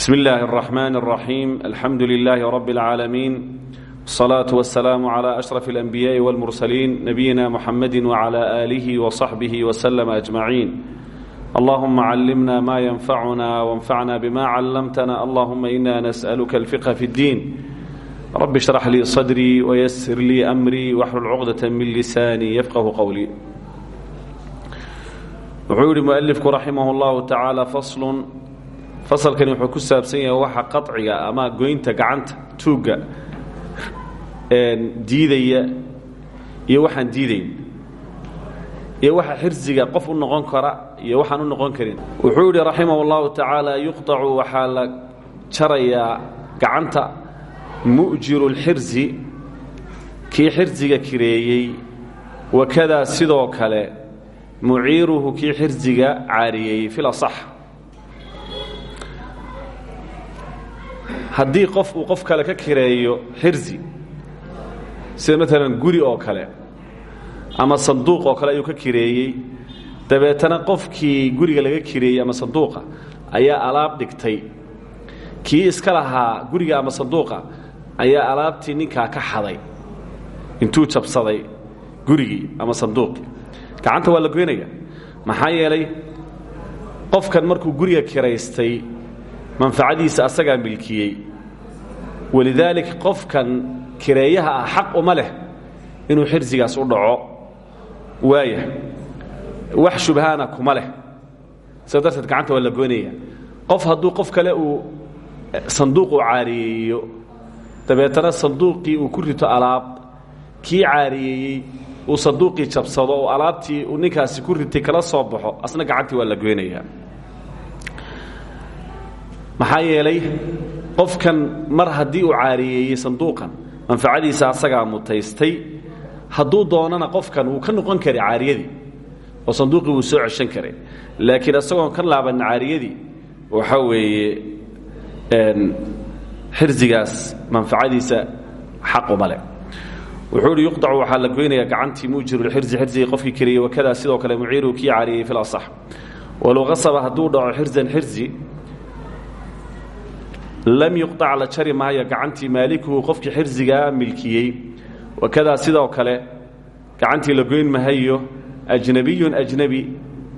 بسم الله الرحمن الرحيم الحمد لله رب العالمين الصلاة والسلام على أشرف الأنبياء والمرسلين نبينا محمد وعلى آله وصحبه وسلم أجمعين اللهم علمنا ما ينفعنا وانفعنا بما علمتنا اللهم إنا نسألك الفقه في الدين رب اشرح لي صدري ويسر لي أمري واحلل عقدة من لساني يفقه قولي wuxuu yihi mualifku raximah اllahu tacaala faslun fasalkani wuxuu ku saabsan yahay waxa qaطciga ama goynta gacanta tuugga diidaya iyo waxaan diidayn iyo waxa xirsiga qof u noqon kara iyo waxaan u noqon karin wuxuu yihi raximah اllahu tacaala yuqطacu waxaa la jarayaa gacanta mu'jiru اlxirsi kii xirsiga kireeyey wakadaa sidoo kale muciiruhu kii xirsiga caariyeeyey fil haddii qof uu qof kale ka kireeyo xirsi sida maalan guri oo kale ama sanduuq oo kale ayuu ka kireeyey dabeetana qofkii guriga laga kireeyey ama sanduuqa ayaa alaab dhigtay. Kii iska lahaa guriga ama sanduuqa ayaa alaabtii ninkaa ka xaday intuu jabsaday gurigii ama sanduuqii. Gacanta waa la goynaya maxaa yeelay qofkan markuu guriga kiraystay manfacadiisa asagaa milkiyey. Walidaalik qofkan kireeyaha ah xaq uma leh inuu xirsigaas u dhaco. Waaya wax shubhaana kuma leh. Sida darteed gacanta waa la goynaya. Qof hadduu qof kale uu sanduuq uu caariyeeyo dabeetana sanduuqii uu ku rito alaab kii caariyeeyey uu sanduuqii jabsado oo alaabtii uu ninkaasi ku ritay kala soo baxo asna gacantii waa la goynayaa maxaa yeelay qofkan mar haddii uu caariyeeyey sanduuqan manfacadiisa asagaa mutaystay hadduu doonana qofkan wuu ka noqon karay caariyadii oo sanduuqii wuu soo ceshan karay. Laakiin isagoon ka laaban caariyadii waxa weeye xirsigaas manfacadiisa xaquma leh. Wuxuu yuqdacu waxaa la goynayaa gacantii muujiru lxirsi xirsigii qofkii kariyey wakadaa sidoo kale muciiruhu kii caariyey fi lasax walow qasaba hadduu dhaco xirsan xirsi lam yuqطac la jari maayo gacantii maalikuhu qofkii xirsigaa milkiyey. Wakadaa sidoo kale gacantii la goyn mahayo ajnabiyun ajnabi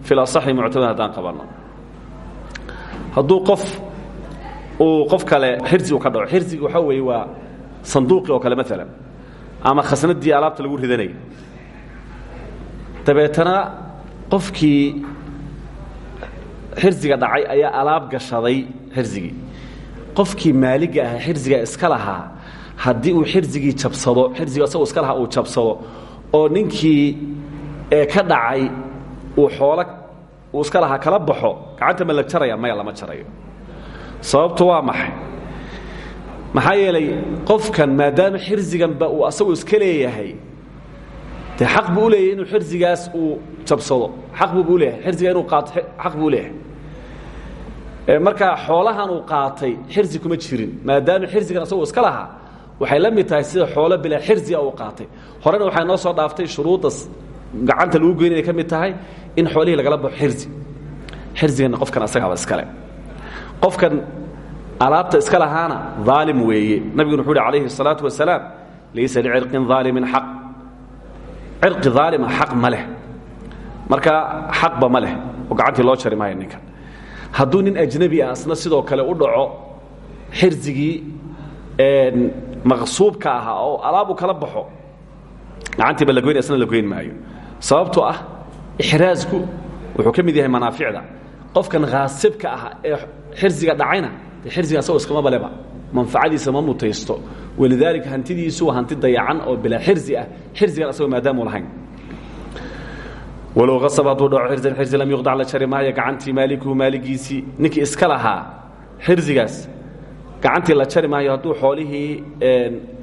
fi lasaxi muctamad haddaan qabanno. Hadduu qof uu qof kale xirsi uu ka dhaco xirsiga waxaa weeye waa sanduuqi oo kale maalan ama khasnadii alaabta lagu ridanaya dabeetana qofkii xirsiga dhacay ayaa alaab gashaday xirsigii qofkii maaliga ahaa xirsiga iska lahaa haddii uu xirsigii jabsado xirsiga isagoo iska lahaa uu jabsado oo ninkii ka dhacay uu xoolo uu iska lahaa kala baxo gacanta ma la jaraya maya lama jarayo. Sababtu waa maxay? Maxaa yeelay qofkan maadaama xirsiganba uu asagu iska leeyahay dee xaq buu u leeyahay inuu xirsigaas uu jabsado. Xaq buuba u leeyahay xirsiga inuu qaato xaq buu leeyahay markaa xoolahan uu qaatay xirsi kuma jirin maadaama xirsigan asagoo iska lahaa waxay la mid tahay sida xoolo bilaa xirsia ah uu qaatay. Horena waxaa noo soo dhaaftay shuruudda gacanta lagu goyn ka mid tahay in xoolihii lagala baxo xirsi xirsiganna qofkan asagaaba iskale qofkan alaabta iska lahaana aalim weeye. Nabiguna wuxuu uhi calayhi الsalaatu laysa licirqin aalimin xaq. Cirqi aalima xaq ma leh. Markaa xaqba ma oo gacantii loo jari ninkan hadduu nin ajnabi ah asna sidoo kale u dhaco xirsigii maqsuubka ahaa oo alaabu kala baxo gacantiiba la goyn asna la goyn maayo. Sababtoo ah ixraasku wuxuu ka mid yahay manaaficda. Qofkan khaasibka ah ee xirsiga dhacayna xirsiga asagoo iskama baleba. Manfacadiisa ma mutaysto. Walidaalika hantidiisu waa hanti dayacan oo bilaa xirsi ah. Xirsigan asagoo maadaamu lahayn walow asaba hadduu dhaco xirsan lam yuqdac la jari maayo gacantii maalikuhu maaligiisii ninkii iska lahaa xirsigaas gacantii la jari maayo hadduu xoolihii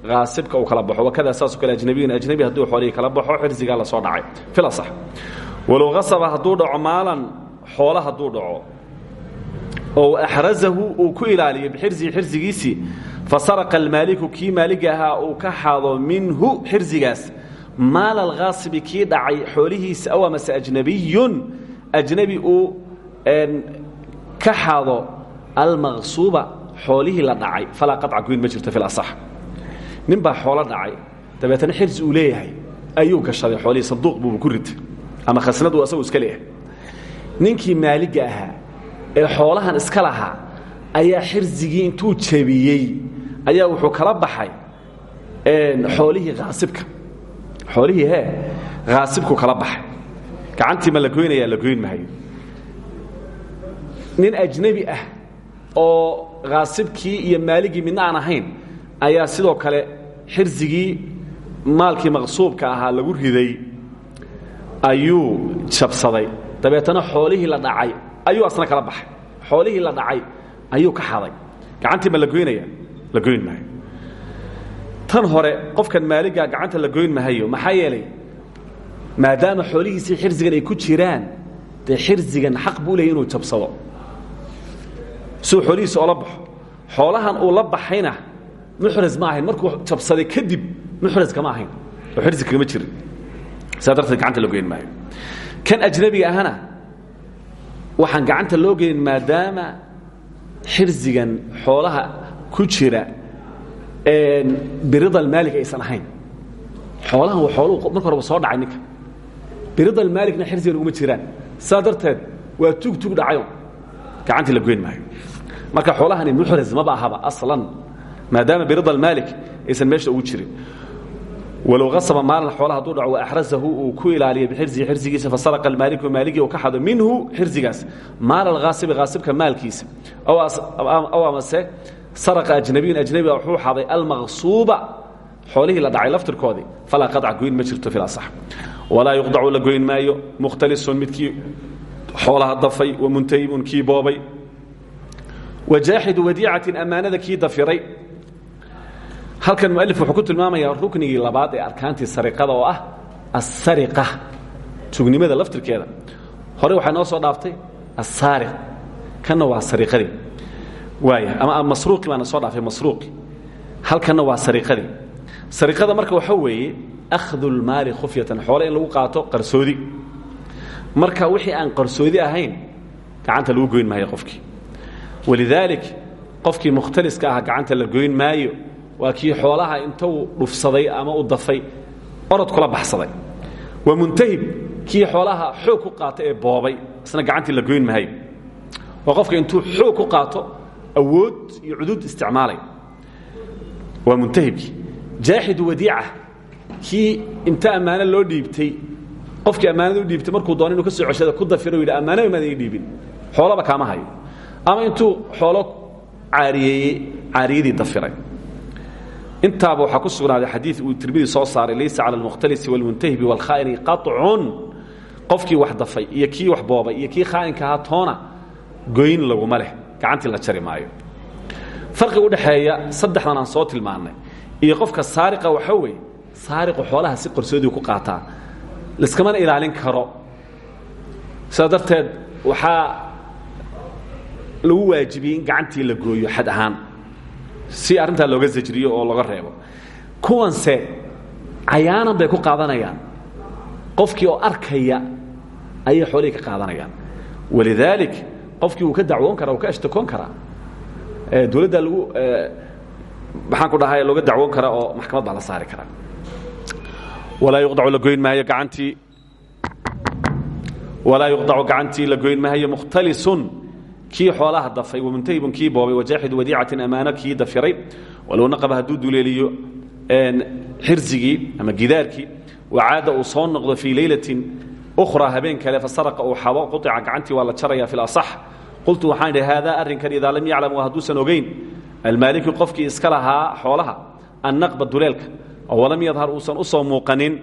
haasibka uu kala baxo. Wakadaa saasoo kale ajnabiyun ajnabi hadduu xoolihii kala baxo xirsigaa la soo dhacay. Filasax walow asaba hadduu dhaco maalan xoolo hadduu dhaco. Oo axrazahu uu ku ilaaliyo bixirsihi xirsigiisii fasaraqa almaaliku kii maaliga ahaa uu ka xado minhu xirsigaas maal alkhaasibi kii dhacay xoolihiisa aw amase ajnabiyun ajnabi uu ka xado almaqsuuba xoolihii la dhacay. Falaa qaطca goyn ma jirto fi asax. Nin baa xoolo dhacay. Dabeetana xirsi uu leeyahay. Ayuu gashaday xoolihii sanduuq buuba ku ritay ama khasnadu asagu iska leeyahay. Ninkii maaliga ahaa ee xoolahan iska ayaa xirsigii intuu jebiyey ayaa wuxuu kala baxay xoolihii aasibka xoolihii he haasibku kala baxay. Gacantii ma la goynaya la nin ajnebi ah oo haasibkii iyo maaligii midna aan ahayn ayaa sidoo kale xirsigii maalkii maqsuubka ahaa lagu riday ayuu jabsaday. Dabeetana xoolihii la dhacay ayuu asna kala baxay. Xoolihii la dhacay ayuu ka xaday gacantii ma la goynaya la tan hore qofkan maaligaa gacanta la goyn mahayo maxaa yeelay? Maadaama xoolihiisii xirsigan ay ku jiraan dee xirsigan xaq buu leeyay inuu jabsado. Suu xoolihiisa oola baxo. Xoolahan uu la baxayna muxras ma ahayn. Markuu jabsaday kadib muxras kama ahayn. Oo xirsi kagama jirin. Saa darteed gacanta la goyn maayo kan ajnabiga ahana waxaan gacanta loo geynin maadaama xirsigan xoolaha ku jira birida almaalik aysan ahayn. Xoolahan waa xooluhu marka horeba soo dhacay ninka. Birida almaalikna xirsigan uguma jiraan. Saa waa tug tug dhacayo. Gacantii la goyn maayo. Marka xoolahani muxras maba ahaba aslan. Maadaama birida almaalik aysan meesha ugu jirin. Walow asaba maalin xoola haduu dhaco waaxrasahu uu ku ilaaliya bixirsihi xirsigiisa fasaraqa almaaliku maaligii uu ka xado minhu xirsigaas. Maal alhaasibi haasibka maalkiisa. Aw amase saraqa ajnabiyun ajnabiga wuxuu xaday almaqsuuba. Xoolihii la dhacay laftirkoodii. Falaa qaطca goyn ma jirto fil asax. Walaa yuqdacu la goyn maayo. Mukhtalisun midkii xoolaha dafay wamuntahibun kii boobay. Wajaaxidu wadiicatin ammaanada kii dafiray. Halkan mualif wuxuu ku tilmaamayaa ruknigii labaad ee arkaantii sariqada oo ah asariqa tugnimada laftirkeeda. Hore waxaa noo soo dhaaftay asaariq kanna waa sariqadii ama masruuqi baana soo dhaafay masruuqi. Halkanna waa sariqadii sariqada marka waxa weeye akhdu lmaali khufyatan xoole in lagu qaato qarsoodi. Marka wixii aan qarsoodi ahayn gacanta lagu goyn maayo qofkii. Walidaalik qofkii mukhtaliska ah gacanta la goyn maayo waa kii xoolaha intuu dhufsaday ama u dafay orod kula baxsaday. Waa muntahib kii xoolaha xoog ku qaata ee boobay isna gacantii la goyn mahayo waa qofka intuu xoog ku qaato awood iyo cuduud isticmaalay. Waa munahibkii jaaxidu wadiica kii inta ammaano loo dhiibtay qofkii ammaanada u dhiibtay markuu doona inuu ka soo ceshada ku dafiro yidhi ammaanada maada ii dhiibin. Xoolaba kaama hayo. Ama intuu xoolo caariyeeyey caariyadii dafiray. Intaaba waxaa ku sugnaaday xadii uu tirmidi soo saaray laysa cala almukhtalisi wاlmuntahibi wاlkhaaini qacun qofkii wax dafay iyo kii wax boobay iyo kii khaainka ahaa toona goyn laguma leh gacantii la jari maayo. Farqiga udhaxeeya saddexdan aan soo tilmaannay iyo qofka saariqa waxaa weeye saariqu xoolaha si qarsoodii ku qaataa laiskamana ilaalin karo. Sidaa darteed waxaa lagu waajibiyey in gacantii la gooyo xad ahaan si arrintaa looga sajriyo oo looga reebo. Kuwanse cayaanan bay ku qaadanayaan. Qofkii oo arkaya ayay xoolihii ka qaadanayaan. Walidaalik qofkii wuu ka dacwoon karaa wuu ka ashtakoon karaa. Dowladda lagu maxaan ku dhahay looga dacwoon karaa oo maxkamad baa la saari karaa. Walaa yuqdacu la maayo gacantii. Walaa yuqdacu gacantii la maayo mukhtalisun. Kii xoolaha dafay wamuntahibun kii boobay wajaaxidu wadiicatin ammaano dafiray. Walow naqaba hadduu duleeliyo xirsigii ama gidaarkii wacaada uu soo noqdo fii leylatin ukhraa habeen kale fasaraqa uu xabo quطica gacantii waa la jaraya fi lasax qultu waxaan idhi haadaa arrinkan idaa lam yaclam waa hadduusan ogayn almaaliki qofkii iska lahaa xoolaha annaqba duleelka walam yadhar uusan u soo muuqanin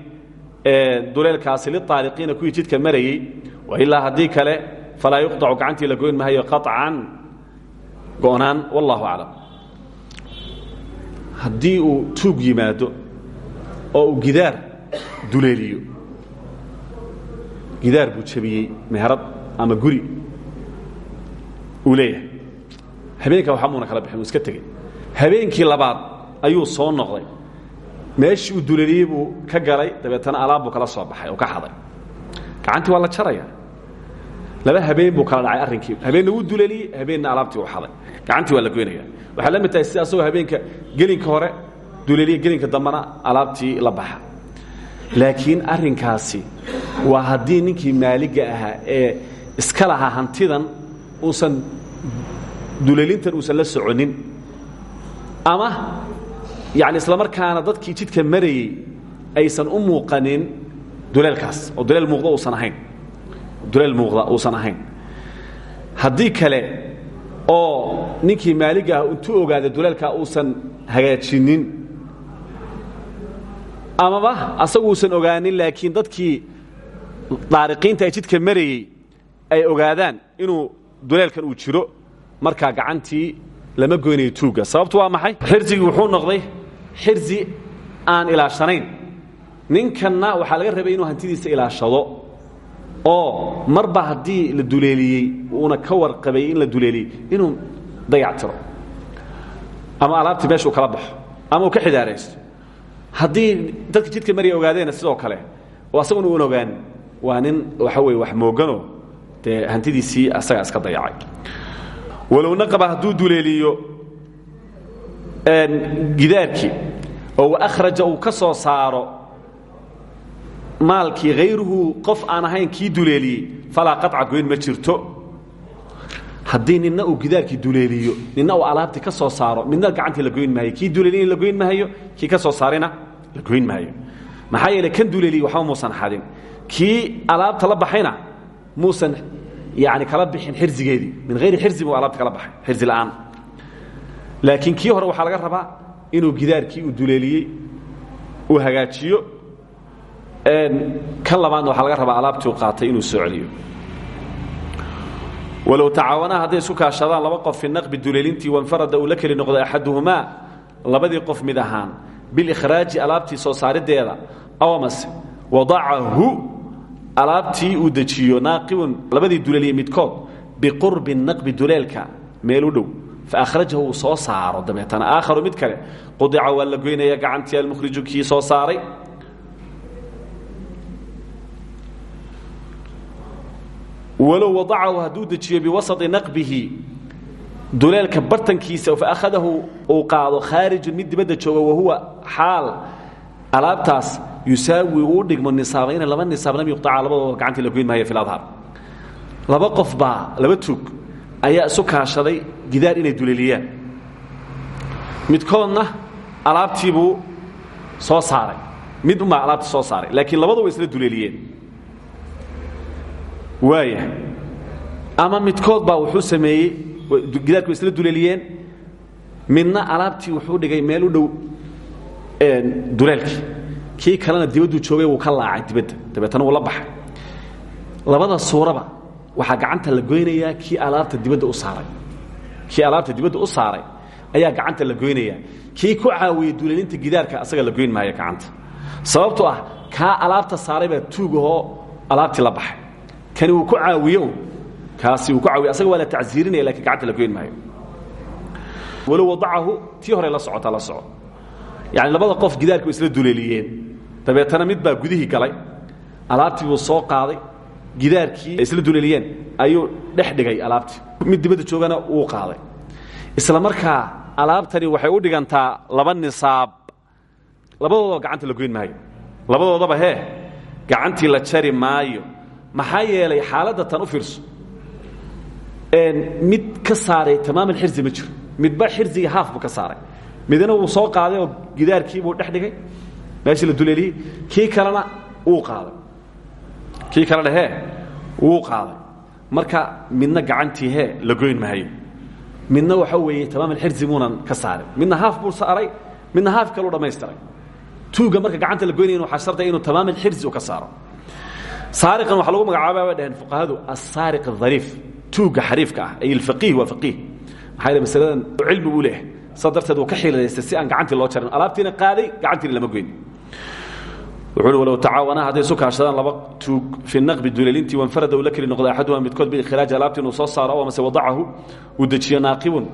duleelkaasi liaaliqiina kuwii jidka marayey wailaa haddii kale falaa yuqdacu gacantii la goyn mahayo qaطcan go'naan wallahu aclam haddii uu tuug yimaado oo uu gidaar duleeliyo gidaar buu jabiyey meherad ama guri uu leeyahay. Habeenka waxba muuna kala bixin uu iska tegey. Habeenkii labaad ayuu soo noqday. Meeshii uu duleeliyey buu ka galay dabeetana alaab buu kala soo baxay oo ka xaday gacantii waa la jaraya laba habeen buu kala dhacay arrinkii. Habeenna wuu duleeliyey habeenna alaabtii u xaday gacantii waa la goynaya waxay la mid tahay sida asagoo habeenka gelinka hore duleeliya gelinka dambana alaabtii la baxa. Laakiin arrinkaasi waa haddii ninkii maaliga ahaa ee iska lahaa hantidan uusan duleelintan uusan la soconin ama yani isla markaana dadkii jidka marayey aysan u muuqanin duleelkaas oo duleel muuqda uusan ahayn duleel muuqda uusan ahayn. Haddii kale oo ninkii maaliga ah intuu ogaaday duleelkaa uusan hagaajinin amaba asagu uusan ogaanin laakiin dadkii daariqiinta ee jidka marayey ay ogaadaan inuu duleelkan uu jiro markaa gacantii lama goynayo tuugga. Sababtu waa maxay? Xirsigii wuxuu noqday xirsi aan ilaashanayn. Ninkanna waxaa laga rabay inuu hantidiisa ilaashado oo marba haddii la duleeliyey uuna ka warqabay in la duleeliyey inuu dayactiro ama alaabtii meeshuu kala baxo ama uu ka xidaaraysto. Haddii dadka jidka marya ogaadeena sidoo kale oo asaguna uun ogaan waa nin waxa weye wax moogano dee hantidiisii asagaa iska dayacay. Walow naqaba hadduu duleeliyo gidaarkii oo wakhraja uu ka soo saaro maalkii hayruhu qof aan ahayn kii duleeliyey falaa qaطca goyn ma jirto. Haddii nina uu gidaarkii duleeliyo nina uu alaabtii ka soo saaro midna gacantii la goyn maayo. Kii duleeliyey la goyn maayo kii ka soo saarina la goyn maayo. Maxaa yeele kan duleeliyey waxba muusan xadin kii alaabta la baxayna muusan yani kala bixin xirzigeedii min hayri xirzi buu alaabta kala baxay xirzi la'aan. Laakiin kii hore waxaa laga rabaa inuu gidaarkii uu duleeliyey uu hagaajiyo kan labaadna waxaa laga rabaa alaabtii uu qaatay inuu soo celiyo. Walow tacaawanaa hadday isu kaashadaan laba qof fi naqbi duleelintii wanfarada uu la keli noqdo axaduhumaa labadii qof mid ahaan bilikhraaji alaabtii soo saarideeda aw amase wadacahu alaabtii uu dejiyo naaqibun labadii duleeliye midkood biqurbi naqbi duleelka meel u dhow. Faahrajahu uu soo saaro dabeetana. Aakharu mid kale qudica waa la goynaya gacantii almukhriju kii soo saaray. Walow wadacahu hadduu dejiyo biwasطi naqbihi duleelka bartankiisa faahadahu uu qaado khaarijun mid dibadda jooga wahuwa xaal. Alaabtaas yusaawi uu dhigmo nisaabayna laba nisaab lam yuqطaca labadooda gacantii la goyn maayo fi ladhar laba qof baa laba tuug ayaa isu kaashaday gidaar inay duleeliyaan. Midkoodna alaabtiibuu soo saaray. Mid unbaa alaabtii soo saaray laakiin labadu way isla duleeliyeen. Waaya ama midkood baa wuxuu sameeyey gidaarki way isla duleeliyeen. Midna alaabtii wuxuu dhigay meel u dhow duleelkii kii kalena dibadduu joogay wuu ka laacay dibadda. Dabeetana wuu la baxay. Labada suuraba waxaa gacanta la goynayaa kii alaabta dibadda u saaray. Kii alaabta dibadda u saaray ayaa gacanta la goynayaa. Kii ku caawiyey duleelinta gidaarka asaga la goyn maayo gacanta. Sababtoo ah kaa alaabta saaray baa tuugahoo alaabtii la baxay. Kani uu ku caawiyo kaasi uu ku caawiyo asaga waa la tacsiirinaya gacanta la goyn maayo. Walow wadacahu tii hore la socota la soco. Yani labada qof gidaarki way isla duleeliyeen dabeetana mid baa gudihii galay alaabtii buu soo qaaday gidaarkii isla duleeliyeen ayuu dhex dhigay alaabtii. Mid dibadda joogana wuu qaaday. Isla markaa alaabtani waxay u dhigantaa laba nisaab. Labadoodaba gacanta la goyn maayo. Labadoodaba hee gacantii la jari maayo. Maxaa yeelay xaaladda tan u fiirso? Mid ka saaray tamaam alxirzi ma jiro. Midba xirziga haaf ka saaray. Midna wuu soo qaaday oo gidaarkiibuu dhex dhigay meeshii la duleeliyey kii kalena wuu qaaday. Kii kalena hee wuu qaaday. Marka midna gacantii hee la goyn maayo midna waxa weeye tamaam alxirzi muunan ka saarin midna haaf buu saaray midna haaf kaluu dhammaystiray tuugga marka gacanta la goynaya waxaa shardiga inuu tamaam alxirzi u ka saaro. Saariqan waxaa lagu magacaaba bay dhaheen fuqahadu asaariq adariif tuugga xariifka ah ay alfaqiih waa faqiih. Maxaa yeele masaladan cilmi buu leeyahay. Saa darteed wuu ka xiilaystay si aan gacantii loo jarin. Alaabtiina qaaday gacantiina lama goyn wuxuu walow tacaawanaa hadday isu kaashadaan laba tuug fi naqbi duleelintii wanfarada uu la keli noqda axaduhuma midkood biikhraaji alaabtii inuu soo saaro amase wadacahu uu dejiyo naaqibun.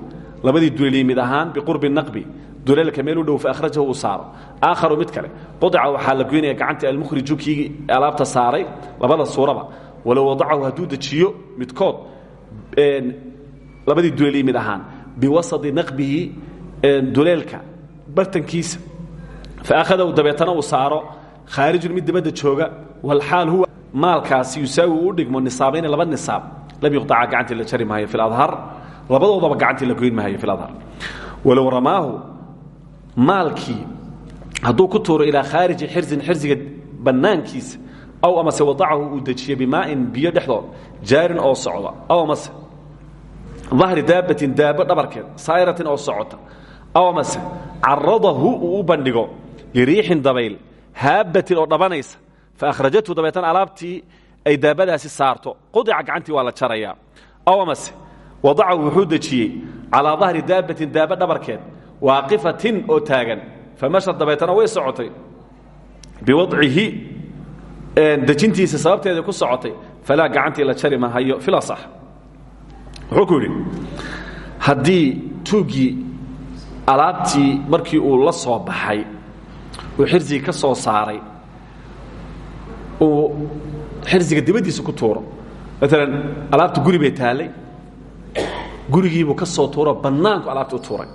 Labadii duleeliyey mid ahaan biqurbi naqbi duleelka meel u dhow faahrajahu uu saaro. Aakharu mid kale qudica waxaa la goynaya gacantii almukhriju kii alaabta saaray labada suuraba. Walow wadacahu hadduu dejiyo midkood labadii duleelii mid ahaan biwasadi naqbihi duleelka bartankiisa. Faahadahu dabeetana uu saaro khaarijun mid dibadda jooga walxaal huwa maalkaasi yusaawi u dhigmo nisaabayni laba nisaab. Lam yuqaca gacantii la jari maayo fi ladhar labadoodaba gacantii la goyn maayo fi ladhar walow ramaahu maalkii hadduu ku tuuro ilaa khaariji xirzin xirsiga bannaankiisa aw amase wadacahu uu dejiyo bimaa'in biyo dhexdood jaarin oo socda aw amase dahri daabatin daabo dhabarkeed saa'iratin oo socota aw amase caradahu uu u bandhigo liriixin dabayl haabatin oo dhabanaysa fa akhrajathu dabeetana alaabtii ay daabadaasi saarto. qudica gacantii waa la aw amase wadacahu wuxuu dejiyey calaa dahri daabo dhabarkeed waaqifatin oo taagan. Famashad dabeetana way socotay. Biwadcihi dejintiisa sababteeda ku socotay. Falaa gacantii la jari mahayo filasax wuxuu ku yidhi haddii tuuggii alaabtii markii uu la soo baxay uu xirsigii ka soo saaray. Uu xirsiga dibaddiisa ku tuuro. Maalan alaabta guri bay taallay gurigiibuu ka soo tuuro bannaanku alaabta u tuuray.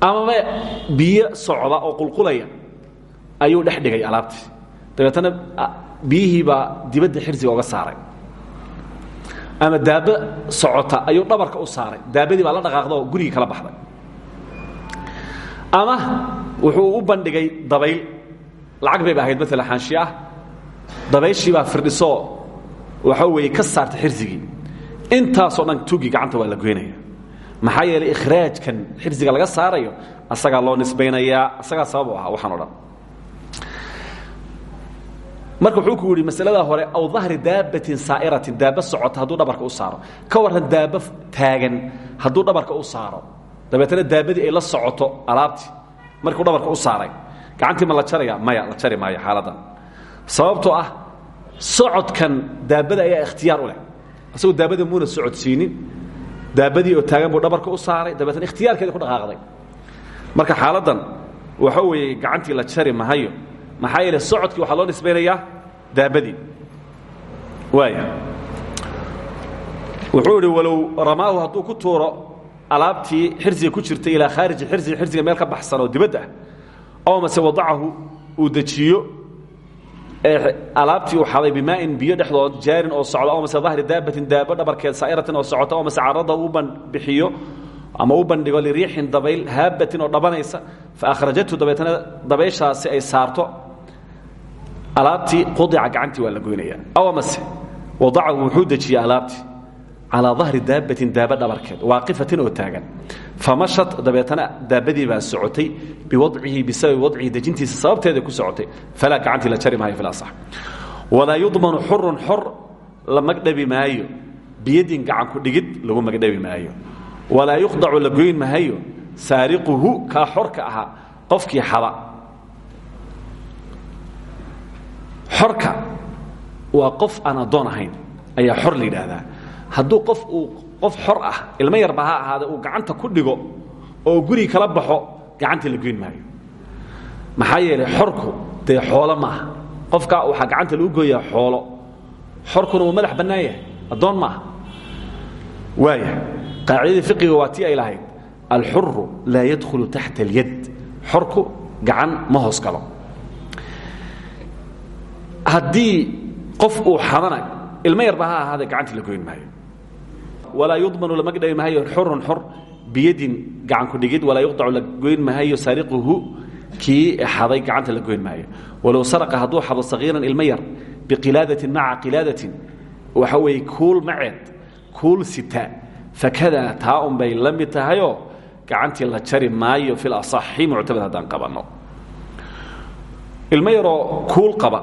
Amaba biyo socda oo qulqulaya ayuu dhex dhigay alaabtii dabeetana biyihii baa dibadda xirsiga oga saaray. Ama daabo socota ayuu dhabarka u saaray. Daabadii baa la dhaqaaqda oo gurigii kala baxday ama wuxuu u bandhigay dabayl. Lacag bay ba ahayd maala xaanshiye ah dabayshii baa firdhisoo waxa weeye ka saartay xirsigii. Intaasoo dhan tuugii gacanta waa la goynaya maxaa yeelay ikhraajkan xirsiga laga saarayo asagaa loo nisbaynayaa asagaa sabab u ahaa waxaan o marka wuxuu ku yidhi masaladaa hore aw dahri daabatin saa'iratin daaba socota hadduu dhabarka u saaro. Ka warran daaba taagan hadduu dhabarka u saaro dabeetana daabadii ay la socoto alaabtii. Markuu dhabarka u saaray. Gacantii ma la jaraya maya la jari maayo xaaladan. Sababtoo ah socodkan daabada ayaa ikhtiyaar u leh. Asagoo daabada muuna socodsiinin daabadii oo taagan buu dhabarka u saaray dabeetana ikhtiyaarkeeda ku dhaqaaqday. Marka xaaladan waxa weeye gacantii la jari mahayo maxaa yeele socodkii waxaa loo nisbaynayaa daabadii. Waaya wuxuu idhi walow ramaahu hadduu ku tuuro alaabtii xirsiga ku jirtay ilaa khaariji xirsiga xirsiga meel ka baxsan oo dibadda ah aw mase wadacahu uu dejiyo alaabtii uu xaday bimaa'in biyo dhexdood jaarin oo socda aw mase dahri daabatin daabo dhabarkeed saa'iratin oo socota aw mase carada uu bixiyo ama u bandhigo liriixin dabayl haabatin oo dhabanaysa fa akhrajathu dabeetana dabayshaasi ay saarto. Alaabtii qudica gacantii waa la goynaya aw amase wadacahu wuxuu dejiyey alaabtii calaa dahri daabatin daaba dhabarkeed waaqifatin oo taagan famashad dabeetana daabadii baa socotay biwadcihi bisababi wadcihi dejintiisa sababteeda ku socotay falaa gacantii la jari maayo filasax walaa yudmanu xurun xor la magdhabi maayo biyadin gacanku dhigid lagu magdhabi maayo walaa yuqdacu la goyn mahayo saariquhu kaa xorka ahaa qofkii xada xorka waa qof aan addoon ahayn ayaa xor hadduu qof uu qof xor ah ilmo yarba ha ahaada uu gacanta ku dhigo oo gurigi kala baxo gacantii la goyn maayo. Maxaa yeelay xorku dee xoolo ma aha qofka waxaa gacanta lagu gooyaa xoolo. Xorkuna wuu madax bannaan yahay. Addoon ma aha waaya fiqiga waa tii ay lahayd. Alxuru laa yadkhulu taxta اlyad xorku gacan ma hoos galo. Haddii qof uu xadana ilmo yarba ha ahaadee gacantii la goyn maayo walaa yudmanu lama gdhabi mahayo xurun xor biyadin gacan ku dhigid walaa yuqdacu la goyn mahayo saariquhu kii xaday gacanta la goyn maayo walow saraqa hadduu xado sagiiran ilmo yar biqilaadatin maca qilaadatin waxa weeye kuul maceed sita fakadaa taa bay la mid tahayoo la jari maayo fil asaxi muctamad haddaan qabanno. Ilmo yaroo qaba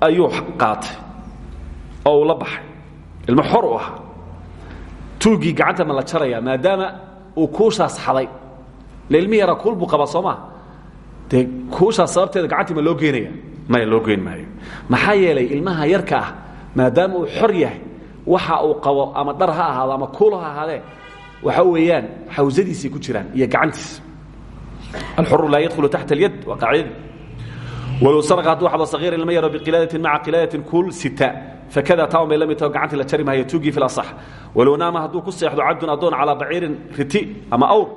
ayuu qaatay oo la baxay. Ilmo tuuggii gacanta ma la jarayaa maadaama uu kuushaas xaday. Le ilmi yaraa kuul buu qabaa soo maa dee kuushaas sababteeda gacantii ma loo geenaya? Maya loo geen maayo. Maxaa yeelay ilmaha yarka ah maadaama uu xor yahay waxa uu qabo ama dhar ha ahaado ama kuul ha ahaadee waxa weeyaan xawsadiisay ku jiraan iyo gacantiis. Alxuru laa yadkhulu taxta اlyad waa qaacidadii walow sarqa hadduu xado sagiir ilma yaro biqilaadatin maca qilaadatin kuul sita fakada taa bay la mid taho gacantii la jari maayo tuugii fi lasax walow naama hadduu ku seexdo cabdun addoon calaa baciirin riti ama awr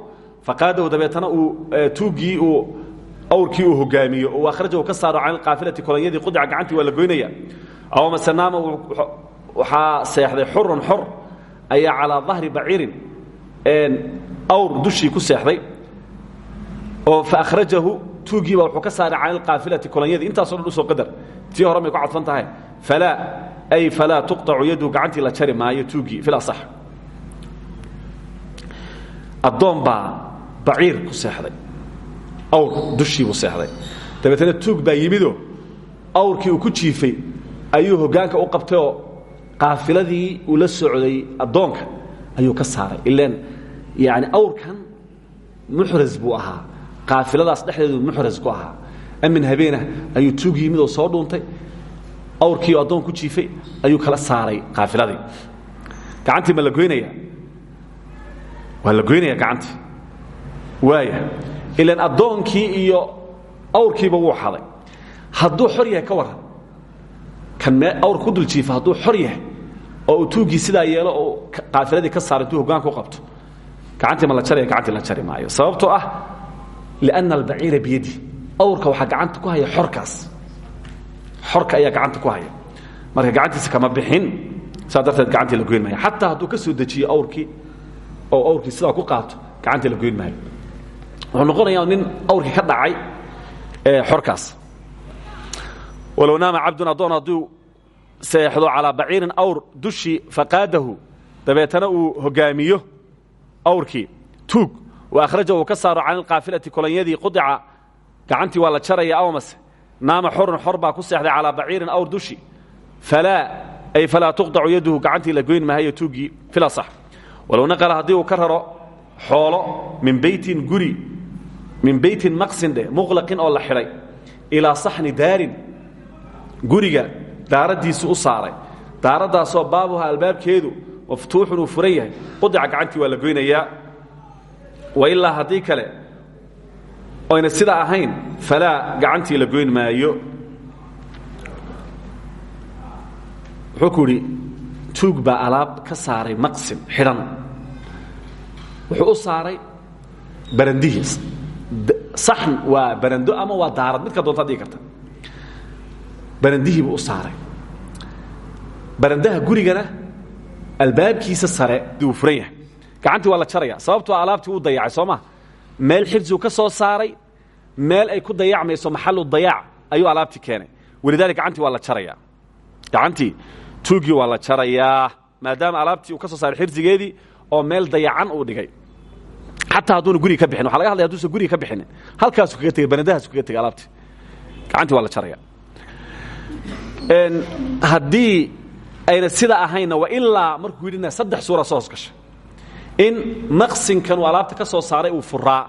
faqaadahu dabeetana uu tuugii uu awrkii uu hogaamiyo oo akhrajahu ka saaro can alqaafilati kolonyadii qudica gacantii waa la goynaya aw mase naama waxaa seexday xurun xor ayaa calaa dahri baciirin awr dushii ku seexday oo faahrajahu tuugiiba wuxuu ka saaray can alqaafilati kolonyadii intaaso dhan u soo qadar tii hore may ku cadfan tahay ay falaa tuqطacu yadhu gacantii la jari maayo tuugii i asax addoon baa baciir ku seexday. awr dushii buu seexday. dabeetna tuug baa yimidoo awrkii uu ku jiifay ayuu hoggaanka u qabtayoo qaafiladii uu la socday addoonka ayuu ka saaray ilan yani awrkan muxras buu ahaa qaafiladaas dhexdeedu muxras ku ahaa amin habeenah ayuu tuug awrkii oo addoon ku jiifay ayuu kala saaray qaafiladii. Gacantii ma la goynaya waa la goynaya gacantii? Waaya ilan addoonkii iyo awrkiiba wuu xaday. Hadduu xor yahay ka warran kan mee awrka ku dul jiifa hadduu xor yahay oo uu tuuggii yeelo oo qaafiladii ka saara intuu hoggaanka u qabto gacantii ma la jaraya gacantii la jari sababtoo ah lianna albaciira biyadi. Awrka waxaa gacanta ku haya xorkaas xorka ayaa gacanta ku haya. Marka gacantiisa kama bixin saa darteed gacantii la goyn maayo. Xataa hadduu ka soo dejiyo awrkii oo awrkii sidaa ku qaato gacantii la goyn maayo. Wuxuu noqonayaa nin awrkii ka dhacay xorkaas. Walow naama cabdun addoon hadduu seexdo calaa baciirin awr dushii faqaadahu dabeetana uu hogaamiyo awrkii. Tuug wa akhraja uu ka saaro can alqaafilati kolonyadii qudica. Gacantii waa la jaraya awmase naama xorun xor baa ku seexday calaa baciirin awr dushi. Falaa ay falaa tuqdacu yaduhu gacantii la goyn mahayo tuuggii filasax walow naqala haddii uu ka raro xoolo min beytin guri min beytin maqsin dheh muqlaqin oo la xidhay ilaa saxni daarin guriga daaraddiisu u saaray. Daaraddaasoo baabuha albaabkeedu maftuuxun uu furan yahay. Qudica gacantii waa oyna sidaa ahayn falaa gacantii la goyn maayo. Wuxuu ku idhi tuug baa alaab ka saaray maqsin xidhan wuxuu u saaray barandihiis. Saxn waa barando ama waa daarad? Midka doontaad dhigi karta. Barandihiibuu u saaray. Barandaha gurigana albaabkiisa sare uu furan yahay. Gacantii waa la jaraya sababtoo alaabtii u dayacay soo ma meel xibsigu ka soo saaray meel ay ku dayacmayso maxalu dayaac ayuu alaabtii keenay. Walidalik gacantii waa la jaraya gacantii tuugii waa la jarayaa maadaama alaabtii uu ka soo saaray xirsigeedii oo meel dayacan uu dhigay. Xataa hadduuna guriga ka bixin waxa laga hadlaya haduusan guriga ka bixinin halkaasu kaga tegey banadahaasu kaga tegey alaabtii. Gacantii waa la jaraya haddii ayna sida ahaynna wa ilaa markuu yidhina saddex suura soo hoos gashay in maqsinkan uu alaabta ka soo saaray uu furaa.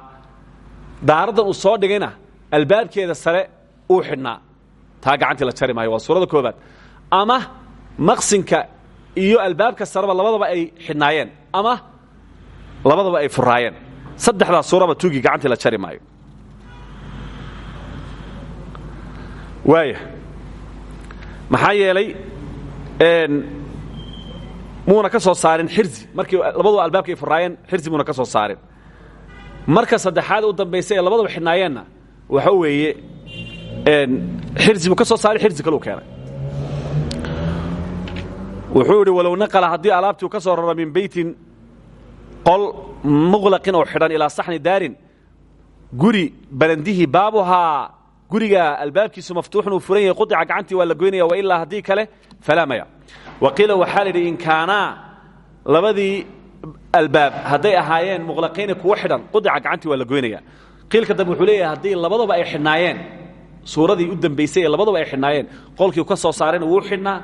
Daaraddan uu soo dhigayna albaabkeeda sare uu xidhnaa. Taa gacantii la jari maayo waa suurada koobaad ama maqsinka iyo albaabka sareba labadaba ay xidhnaayeen ama labadaba ay furaayeen. Saddexdaas suuraba tuugii gacantii la jari maayo. Waaya maxaa yeelay muuna ka soo saarin xirsi markii labaduba albaabka ay furaayeen xirsi muuna ka soo saarin. Marka saddexaad u dambaysa ee labadaba xidhnaayeenna waxa weeye xirsi buu ka soo saaray xirsi kaleu keenay. Wuxuu idhi walow naqala haddii alaabtii uu ka soo raro min beytin qol muqlaqin oo xidhan ilaa saxni daarin guri barandihii baabuhaa guriga albaabkiisu maftuuxun uu furan yahay qudica gacantii waa la goynaya wa ilaa haddii kale falaa maya wa qiila waxaa la yidhi in kaanaa labadii albaab hadday ahaayeen muqlaqiina kuwa xidhan qudica gacantii waa goynaya qiilka dambe wuxuu leeyahay haddii labadaba ay xidhnaayeen suuradii u dambaysay ee labadaba ay xidhnaayeen qolkii ka soo saarayna wuu xidhnaa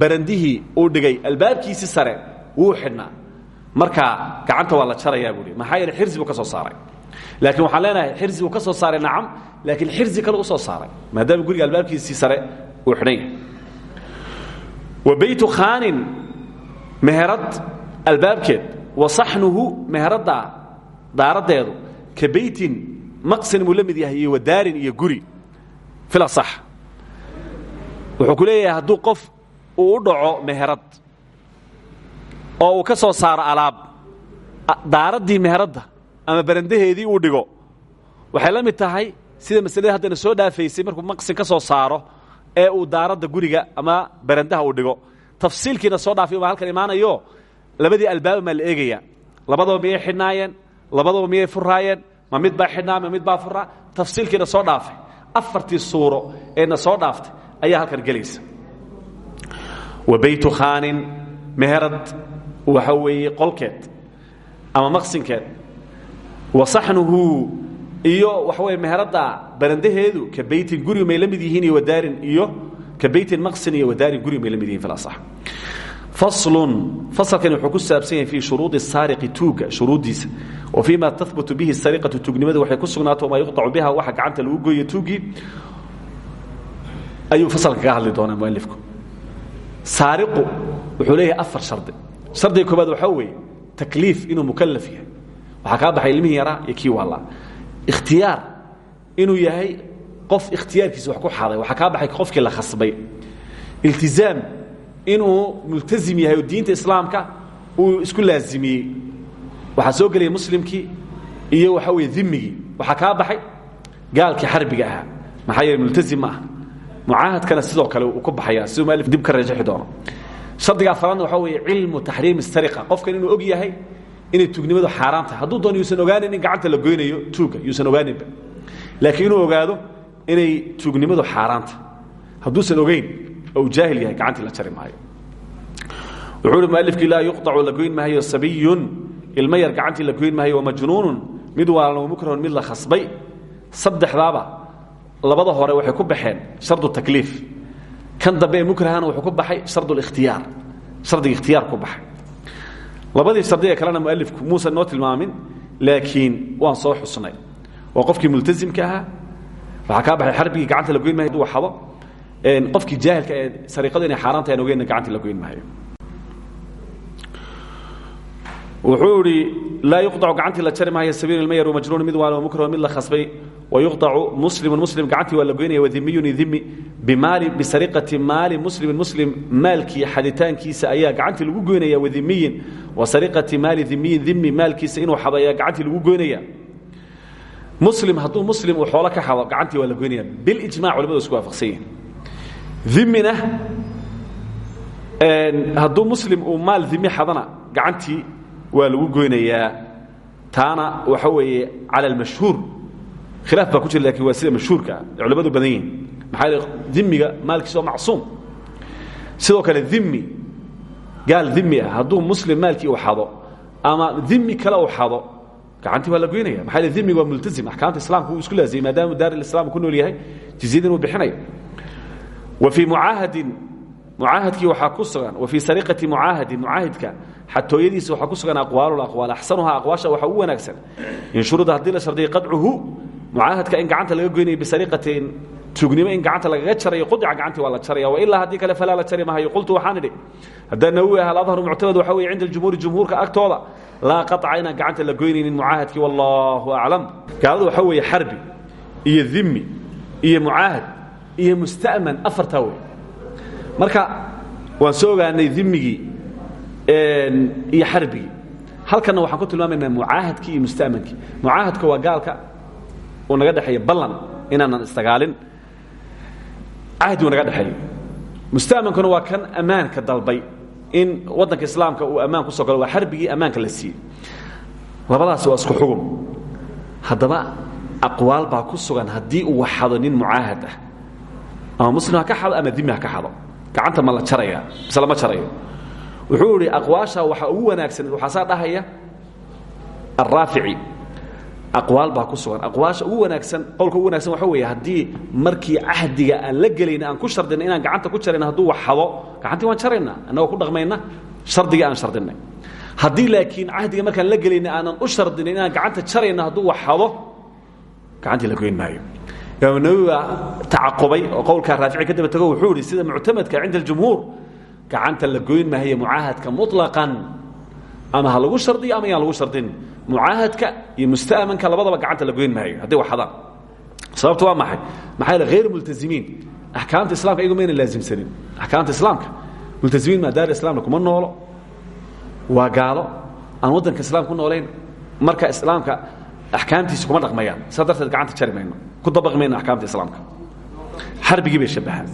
barandihii uu dhigay albaabkiisii sare wuu xidhnaa. Marka gacanta waa la jarayaa buuhi maxaa xirsi buu ka soo saaray. Laakiin waxaan leenahay xirsi buu ka soo saaray nacam laakiin xirsi kale u soo saaray maadaama guriga albaabkiisii sare uu xidhan wa beytu khaanin meherad albaabkeed. Wa saxnuhu meheradda daaraddeedu. Ka beytin maqsin buu la mid yahay iyo wadaarin iyo guri. Fila sax wuxuu ku leeyahay hadduu qof oo uu ka soo saaro alaab daaraddii meheradda ama barandaheedii uu dhigo waxay la mid tahay sida masaladii haddana soo dhaafaysay markuu maqsin ka soo saaro ee uu daaradda guriga ama barandaha uu dhigo. Tafsiilkiina soo dhaafay baa halkan imaanayo labadii albaaba maa la eegaya. Labadaba miyay xidhnaayeen? Labadaba miyay furaayeen ma mid baa xidhnaa ma mid baa furaa tafsiilkiina soo dhaafay. Afartii suuro eena soo dhaaftay ayaa halkan gelaysa. Wa baytu khaanin meherad waxa weeye qolkeed ama maqsinkeed. Wa saxnuhu iyo waxa weye meheradda barandaheedu ka beytin guri may la mid yihiin iyo wadaarin iyo ka beytin maqsin iyo wadaarin guri may la mid yihiin filasax faslun fasalkani wuxuu ku saabsan yahay fii shuruudi saariqi tuuga shuruuddiisa. Wa fii ma tahbutu bihi sariqatu tuugnimada waxay ku sugnaato maa yuqطacu biha waxa gacanta lagu gooyo tuugii ayuu fasalka kaga hadli doonaa mualifku saariqu wuxuu leeyahay afar shardi. Shardiga koobaad waxaa weeye takliif inuu mukalaf yahay. Waxaa kaa baxay ilmihii yaraa iyo kii waalaa ikhtiyaar inuu yahay qof ikhtiyaarkiisa wax ku xaday waxaa kaa baxay qofkii la khasbay. Iltizaam inuu multazim yahay oo diinta islaamka uu isku laazimiyey. Waxaa soo gelaya muslimkii iyo waxaa weye dimigii waxaa kaa baxay gaalkii xarbiga ahaa. Maxaa yeele multazim ma aha. Mucaahadkana sidoo kale uu ku baxaya siduu mualif dib ka rajaxi doono. Shardiga afaraadna waxaa weeye cilmu taxriimi sariqa. Qofkan inuu og yahay inay tuugnimadu xaaraan tahay. Hadduu doono yuusan ogaanin in gacanta la goynayo tuuga yuusan ogaaninba laakiin inuu ogaado inay tuugnimadu xaaraan tahay. Hadduusan ogeyn oo uu jaahil yahay gacantii la jari maayo. Wuxuu uhi mualifkii laa yuqطacu la goyn maayo sabiyun ilmo yar gacantii la goyn maayo wamajnuunun mid waalan wamukrahun mid la khasbay. Saddexdaaba labada hore waxay ku baxeen shardu takliif. Kan dambe ee mukrahana wuxuu ku baxay shardu likhtiyaar shardiga ikhtiyaar ku baxay labadii shardiga kalena mualifku muusan noo tilmaamin laakiin waan soo xusnay. Waa qofkii multazimka ahaa waxaa kaa baxay xarbigii gacanta la goyn maayo haduu xado qofkii jaahilka ee sariiqadu inay xaaraan tahay aan ogeynna gacanta la goyn maayo wuxuu idhi laa yuqطacu gacantii la jari maayo sabiil ilmayar wamajnuun mid waal wamukrah mid la khasbay. Wayuqطacu muslimun muslim gacantii waa la goynaya wadimiyun dimi bimaali bisariqati maali muslimin muslim maalkii xaditaankiisa ayaa gacantii lagu goynaya wadimiyin wa sariqati maali dimiyin dimi maalkiisa inuu xado ayaa gacantii lagu goynaya. Muslim hadduu muslim uu xoolo ka xado gacantii waa la goynaya. Bilijmac culamadu isku waafaqsan yihiin dimina hadduu muslim uu maal dimi xadana gacantii waa lagu goynayaa taana waxa weeye cala almashhuur. Khilaaf baa ku jira laakiin waa sida badan yihiin maxaa dimiga maalkiisa macsuum. Sidoo kale dimi gaal dimi ah hadduu muslim maalkii uu xado ama dimi kale uu xado gacantii waa la goynaya. Yeel dimiga waa multazim axkaamta islamka uu isku laazimay maadaama daar ilislam ku nool yahay jizyadin uu bixinayo wa fii mucaahadin mucaahadkii waxaa ku sugan wa fii sariqati mucaahadin mucaahidka xatooyadiisa waxaa ku sugan aqwaalul aqwaal axsanuhaa aqwaasha waxaa ugu wanaagsan. In shuruuda haddii la shardiya qadcuhu mucaahadka in gacanta laga goynayo bisariqatin tuugnimo in gacanta lagaga jarayo qudica gacantii waa la jaraya wailaa haddii kale falaa la jari mahayo qultu waxaan idhi haddaa nawowi aha aladharu muctamad waxa weye cinda aljumhuuri jumhuurka agtooda laa qaطca inaan gacanta la goynaynin mucaahadkii wallahu aclam. Gaaladu waxaa weeye xarbi iyo dimi iyo mucaahad iyo musta'man afartaa wey marka waan soo ogaanay dimigii iyo xarbigii. Halkanna waxaan ku tilmaamaynaa mucaahadkii iyo musta'mankii. Mucaahadka waa gaalka uu naga dhexeeya ballan inaanan isdagaalin cahdi uu naga dhexeeyo. Musta'mankuna waa kan ammaanka dalbay in waddanka islaamka uu ammaan ku soo galo waa xarbigii ammaanka la siiyey. Labadaas waa isku xugum. Haddaba aqwaal baa ku sugan haddii uu waxado nin mucaahad ah. Ama muslim ha ka xado ama dimi ha ka xado. Gacanta ma la jaraya mise lama jarayo. Wuxuu idhi aqwaasha waxaa ugu wanaagsan waxaa saa dhahaya araafici aqwaal baa ku sugan. Aqwaasha ugu wanaagsan qowlka ugu wanagsan waxa weeye haddii markii cahdiga aan la gelayna aan ku shardinay inaan gacanta ku jarayna hadduu wax xado gacantii waan jaraynaa annagoo ku dhaqmayna shardigii aan shardinay. Haddii laakiin cahdiga markaan la gelayna aanan u shardinay inaan gacanta jarayna hadduu wax xado gacantii la goyn maayo. Imaam nawowi baa tacaqubay oo qowlkaa raafici ka daba tago wuxuu idhi sida muctamadka cinda aljumhuur gacanta la goyn maayo mucaahadka muطlaqan ama ha lagu shardiyo ama yaan lagu shardin. Mucaahadka iyo musta'manka labadaba gacanta la goyn maayo. Hadday waxadaan sababtu waa maxay? Maxaa yeele hayr multazimiin. Axkaamta islamka iyagu mayna laasimsanin axkaamta islaamka. Multasimiin maadaar islaamna kuma noolo. Waa gaalo. Aan waddanka islaam ku noolayn marka islaamka axkaamtiisa kuma dhaqmayaan. Saa darteed gacanta jari mayno. Ku dabaqi mayno axkaamta islaamka. Xarbigii bay shabbahaan.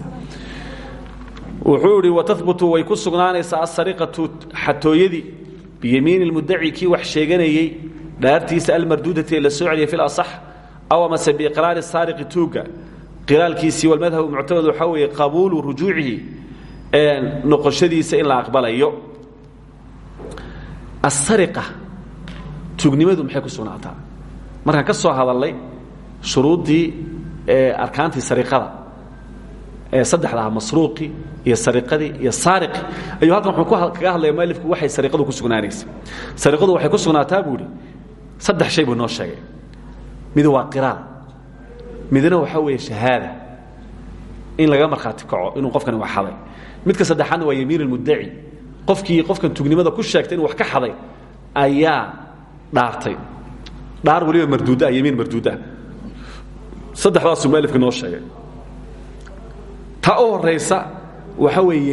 Wuxuu idhi watahbutu way ku sugnaanaysaa asariqatu xatooyadii biyamiini lmudaci kii wax sheeganayey dhaartiisa almarduudati ee la soo celiyay fi lasax aw amase biiqraari saariqi tuugga qiraalkiisii walmadhabu muctamad waxaa weeye qabuulu rujuucihi noqoshadiisa in la aqbalayo asariqa tuugnimadu maxay ku sugnaataa markaan ka soo hadalnay shuruuddii arkaantii sariqada ee saddexda ah masruuqii iyo sariqadii iyo saariqi ayuu halkan wuxuu kaga hadlaya mualifku waxay sariqadu ku sugnaanaysa. Sariqadu waxay ku sugnaataa buu idhi saddex shay buu noo sheegay. Mid waa qiraal midna waxaa weeye shahaada. In laga markhaati kaco inuu qofkani wax xaday. Midka saddexaadna waa yamiin almuddaci qofkii qofkan tugnimada ku sheegtay inuu wax ka xaday ayaa dhaartay. Dhaar weliba marduudaa yamiin marduudaa saddexdaasuu mualifka noo sheegay ta u horaysa waxaa weeye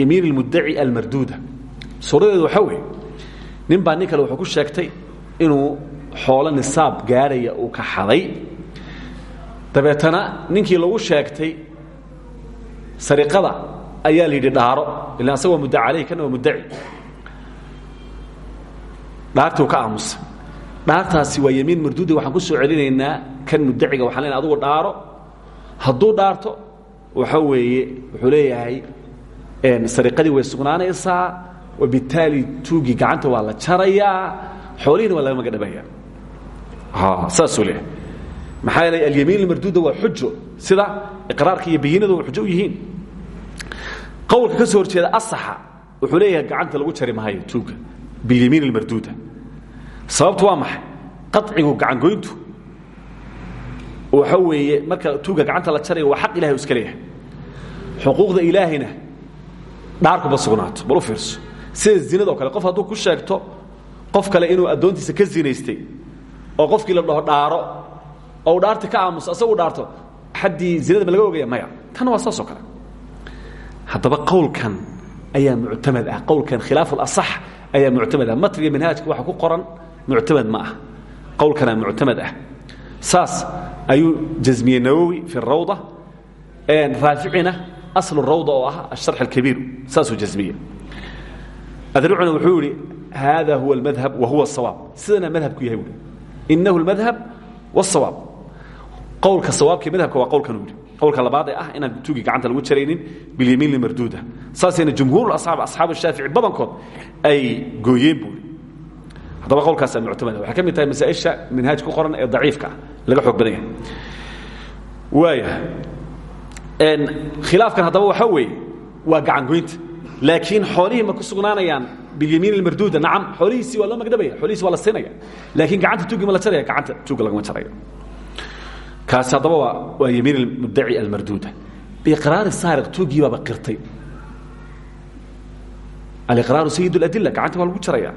yamiin almuddaci almarduuda. Suuradeedu waxaa weeye nin baa nin kale wuxuu ku sheegtay inuu xoolo nisaab gaadhaya uu ka xaday. Dabeetana ninkii lagu sheegtay sariqada ayaa la yidhi dhaaro ilan asaga waa mudda calayh kana waa muddaci. Dhaartii uu ka aamusa dhaartaasi waa yamiin marduuda waxaan ku soo celinaynaa kan muddaciga waxaan leenahay adugu dhaaro. Hadduu dhaarto waxa weeye wuxuu leeyahay sariqadii way sugnaanaysaa wabitaali tuugii gacanta waa la jarayaa xoolihiina waa laga magadhabaya saasuu leeyahay. Maxaa yeelay alyamiin almarduuda waa xujo. Sida iqraarka iyo bayinadu xujo yihiin. Qowlka ka soo horjeeda asaxa wuxuu leeyahay gacanta lagu jari maayo tuuga bilyamiin almarduuda. Sababtu waa maxay? Qacigu gacangoyntu waxa weeye marka tuuga gacanta la jaraya waa xaq ilahay u iska leeyahay. Xuquuqda ilaahayna dhaarkuma sugnaato bal u fiirso. Sida zinada oo kale qof hadduu ku sheegto qof kale inuu addoontiisa ka zinaystay oo qofkii la dhaho dhaaro oo u dhaarti ka aamuso asagu dhaarto xaddii zinada ma laga ogaya maya. Tan waa saas oo kale. Haddaba qowlkan ayaa muctamad ah. Qowlkan khilaaf alasax ayaa muctamad ah. Matniga manhaajka waxa ku qoran muctamad ma ah. Qowlkanaa muctamad ah saas ayuu jasmiyey nawowi fi rawda raaficina aslu rawda oo ah asharx alkabiir saasuu jasmiye adrucuna wuxuu yihi hada huwa almadhab wa huwa asawaab sidana madhabku yahay buui inahu almadhab wasawaab qowlka sawaabkii madhabka waa qowlkan yidhi. Qowlka labaad ee ah inaan tuugii gacanta lagu jaraynin bilyamiin limarduuda. Saasayna jumhuur asxaab asxaabu shaafici badankood ay gooyeen buui haddaba qowlkaasaa muctamada. Waxay ka mid tahay masaaisha minhaaj ku qoran ee daciifka ah laga xoog badan yahay waaya khilaafkan haddaba waxaa weeye waa gacangoynta. Laakiin xoolihii ma ku sugnaanayaan bilyamiin almarduuda nacam xoolihiisii waa loo magdhabaya xoolihiisi waa la laakiin gacanta tuugi ma la jaraya gacanta tuuga lagama jarayo kaasi haddaba waa waa yamiin almuddaci almarduuda. Biiqraari saariq tuugii baaba qirtay. Aliqraaru sayid اladila gacanta waa lagu jaraya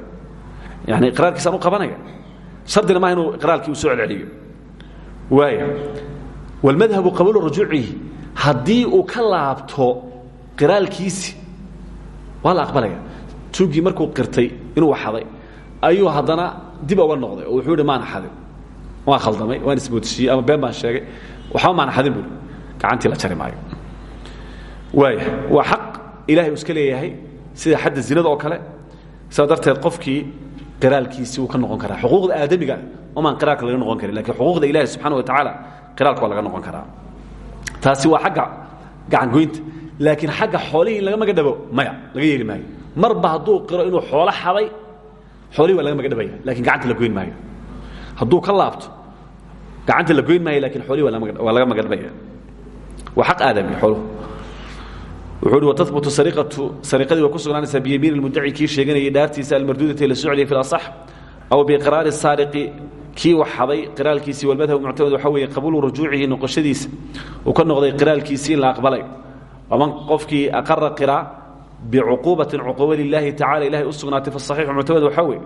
yani iqraarkiisaan u qabanaya shardina maaha inuu iqraarkii u soo celceliyo. Waaya wاlmadhabu qabuulu rajuucihi haddii uu ka laabto qiraalkiisi waa la aqbalaya. Tuugii markuu qirtay inuu xaday ayuu haddana dib uga noqday oo wuxuu ihi maana xadin. Waan khaldamay waan isboodishiyey ama been baan sheegay. Waxba maana xadin buui gacantii la jari maayo. Waaya waa xaq ilahay uu iska leeyahay sida xadda zinada oo kale. Sidaa darteed qofkii qiraalkiisii wuu ka noqon karaa. Xuquuqda aadamiga omaan qiraalka laga noqon karin lakiin xuquuqda ilahi subxana wa tacaala qiraalka waa laga noqon karaa. Taasi waa xagga gacangoynta. Laakiin xagga xoolihii in laga magadhabo maya laga yeeli maayo. Marba hadduu qiro inuu xoolo xaday xoolihii waa laga magadhabaya laakiin gacanta la goyn maayo. Hadduu ka laabto gacanta la goyn maayo laakiin xoolihii waa laga magadhabaya waa xaq aadami xooluhu wuxuu hi watahbutu sariqatu sariqadii way ku sugnaanaysaa biyamiin almuddaci kii sheeganayay dhaartiisa almarduudati la soo celiyay fi lasax aw biiqraari saariqi kii wax xaday qiraalkiisii walmadhab muctamad waxaa weeye qabuulu rujuucihi noqoshadiisa uu ka noqday qiraalkiisii la aqbalay. Waman qofkii aqara qiraa bicuquubatin cuquuba lilaahi tacala ilahay u sugnaatay fasaxiixu muctamad waxaa weeye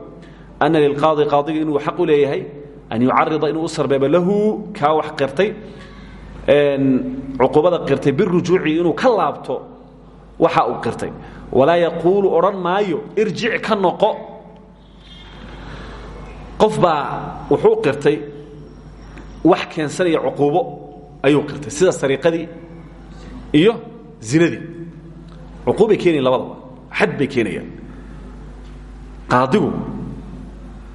ana lilqaadi qaadiga inuu xaq u leeyahay an yucarida inuu u sarbeebo lahu kaa wax qirtay cuquubada qirtay birujuuci inuu ka laabto waxa uu qirtay. Walaa yaquulu odhan maayo irjic ka noqo. Qof wuxuu qirtay wax keensanaya cuquubo ayuu qirtay sida sariiqadii iyo zinadii. Cuquubbay keenayan labadaba xad bay keenayaan qaadigu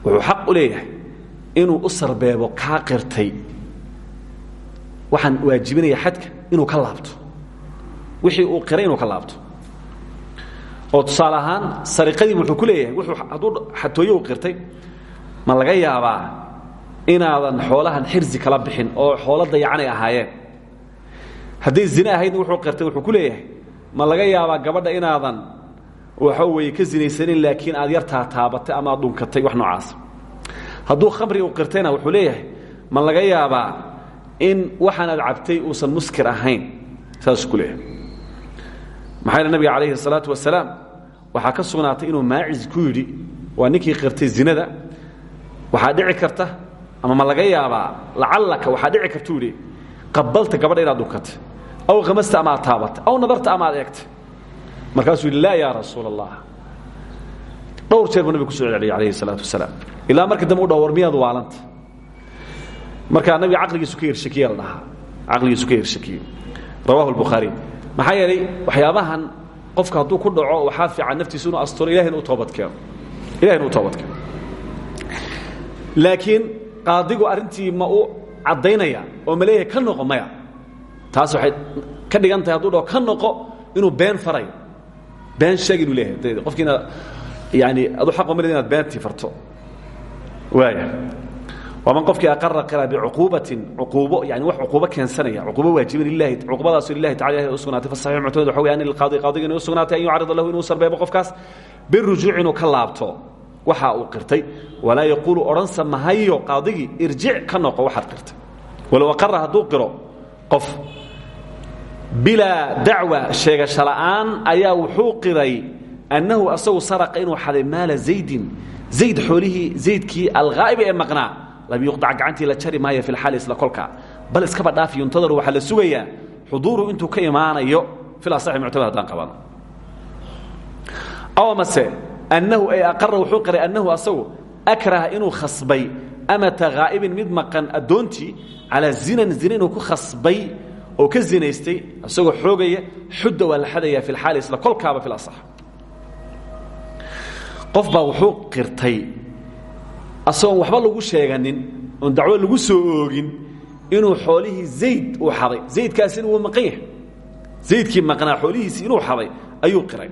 wuxuu xaq u leeyahay inuu u sarbeebo kaa qirtay. Waxaan waajibinaya xadka inuu ka laabto wixii uu qiray inuu ka laabto. Oo tusaale ahaan sariqadii ku leeyahay wuxuu hadduu xatooye u qirtay ma laga yaabaa inaadan xoolahan xirsi kala bixin oo xoolo dayacanay ahaayeen. Hadday zine wuxuu qirtay wuxuu ku leeyahay ma laga yaabaa gabadha inaadan waxa weeye ka zinaysanin laakiin aad yartaa taabatay ama aad wax noocaas. Hadduu khamri u qirtayna wuxuu leeyahay ma laga yaabaa in waxaan aad cabtay uusan muskir ahayn. Saasuu ku leeyahay maxaa yeel nabiga calayhi salaatu wasalaam waxaa ka sugnaatay inuu maacis ku yidhi waa ninkii qirtay zinada waxaa dhici karta ama ma laga yaabaa lacallaka waxaa dhici kartuu yidhi qabalta gabadha inaad dhunkata aw qamasta amaad taabata aw nadarta amaad eegta markaasuu yidhi laa yaa rasuul allah dhowr jeer buu nabig kuso celceliyay alayhi salaatu wasalaam ilaa marka dambe u dhaha war miyaad waalanta markaa nabiga caqligiisu ka hirshakiye la dhahaa. Caqligiisu ka hirshakiye rawaahu lbukhaari maxaa yeelay waxyaabahan qofka hadduu ku dhaco waxaa fiican naftiisu inuu asturo ilahay inu toobad keeno. Ilahay inu toobad keeno. Laakiin qaadigu arrintii ma u caddaynaya oo ma leeyahay ka noqo maya. Taas waxay ka dhigan tahay hadduu dhaho ka noqo inuu been farayo. Been sheeg inuu leeyahay. Qofkiina yani adu xaq uma led inaad beentii farto. Waaya waman qofkii aqara qira bicuquubatin cuquubo yani wax cuquubo keensanaya cuquubo waajibin lilahi cuquubadaasoo lilahi tacala ilahi u sugnaatay fasaxiix muctamad waxa wey an ilqaadi qaadiga inay u sugnaatay an yucarida lahu inuu sarbeebo qofkaas birujuuc inuu ka laabto waxa uu qirtay. Walaa yaquulu odhansa mahayo qaadigii irjic ka noqo waxaad qirtay. Walow aqara hadduu qiro qof bilaa dacwa sheegasho la'aan ayaa wuxuu qiray annahu asagu saraqa inuu xaday maala zaydin. Zayd xoolihii zaydkii alghaa'iba ee maqnaa lam yuqdac gacantii la jari maayo fi lxaali isla kolka. Bal iskaba dhaafi yuntadaru waxaa la sugayaa. Xuduuru intuu ka imaanayo fil asaxi muctamad haddaan qabano aw mase annahu ay aqara wuxuu qiray annahu asagu akraha inuu khasbay amata ghaa'ibin mid maqan addoontii calaa zinan zina ku khasbay oo ka zinaystay isagoo xoogaya xudda waa la xadayaa fi lxaali kolkaaba fil asax qof wuxuu qirtay asagoon waxba lagu sheeganin oon dacwo lagu soo oogin inuu xoolihii zayd uu xaday. Zaydkaasina wuu maqan yahay. Zaydkii maqnaa xoolihiisii inuu xaday ayuu qiray.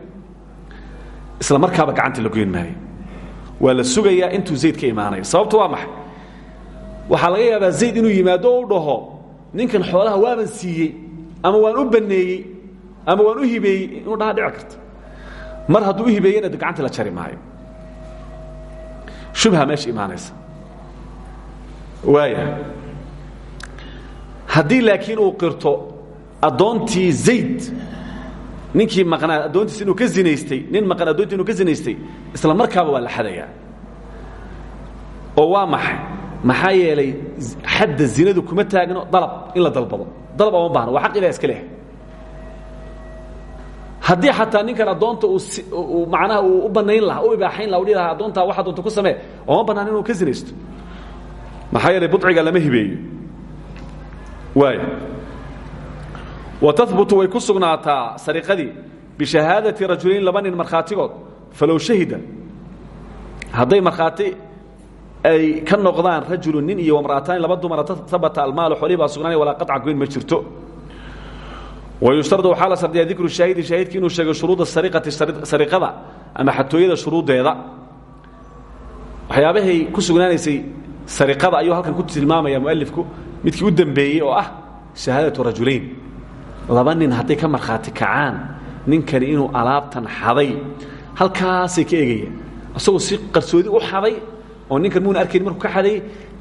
Isla markaaba gacanta la goyn waa la sugayaa intuu zayd ka imaanayo. Sababtu waa maxay? Waxaa laga yaabaa zayd inuu yimaado u dhaho ninkan xoolaha waaban siiyey ama waan u banneeyey ama waan u hibeeyey inuu dhaha karta mar hadduu u hibeeyena gacanta la jari shubha meesha imaanaysa waaya haddii laakiin uu qirto addoontii zayd ninkii maqnaa addoontiis inuu ka zinaystay nin maqan addoontii inuu ka zinaystay isla markaaba waa la xadayaa oo waa maxay? Maxaa yeelay xadda zinadu kuma taagno dalab in la dalbado. Dalab ooma baahno waa xaq ilaha iska leh haddii xataa ninkan macnaha uu u bannayn lahaa u ibaaxayn laha u dhihi lahaa addoontaa waxa doonta ku samee ooma bannaan inuu ka sinaysto. Maxaa yeelay budciga lama hibeeyo. Waaya wa tahbutu way ku sugnaataa sariqadii bishahaadati rajulayn laba nin markhaatigood. Falow shahida. Hadday markhaati ay ka noqdaan rajulu nin iyo wamra'ataani laba dumara habata almaalu xoolihii baa sugnaanaya walaa qaطca goyn ma jirto wayushtardu waxaa la sardiyaa dikru shaahidi shaahidki inuu sheego shuruuda sariqati sariqada ama xatooyada shuruuddeeda waxyaabahay ku sugnaanaysay sariqada ayuu halkan ku tilmaamaya mualifku midkii u dembeeyey oo ah shahaadatu rajulayn laba nin hadday ka markhaati kacaan ninkani inuu ka egayaan isagoo si qarsoodi u xaday oo ninkan muuna arkayn markuu ka xaday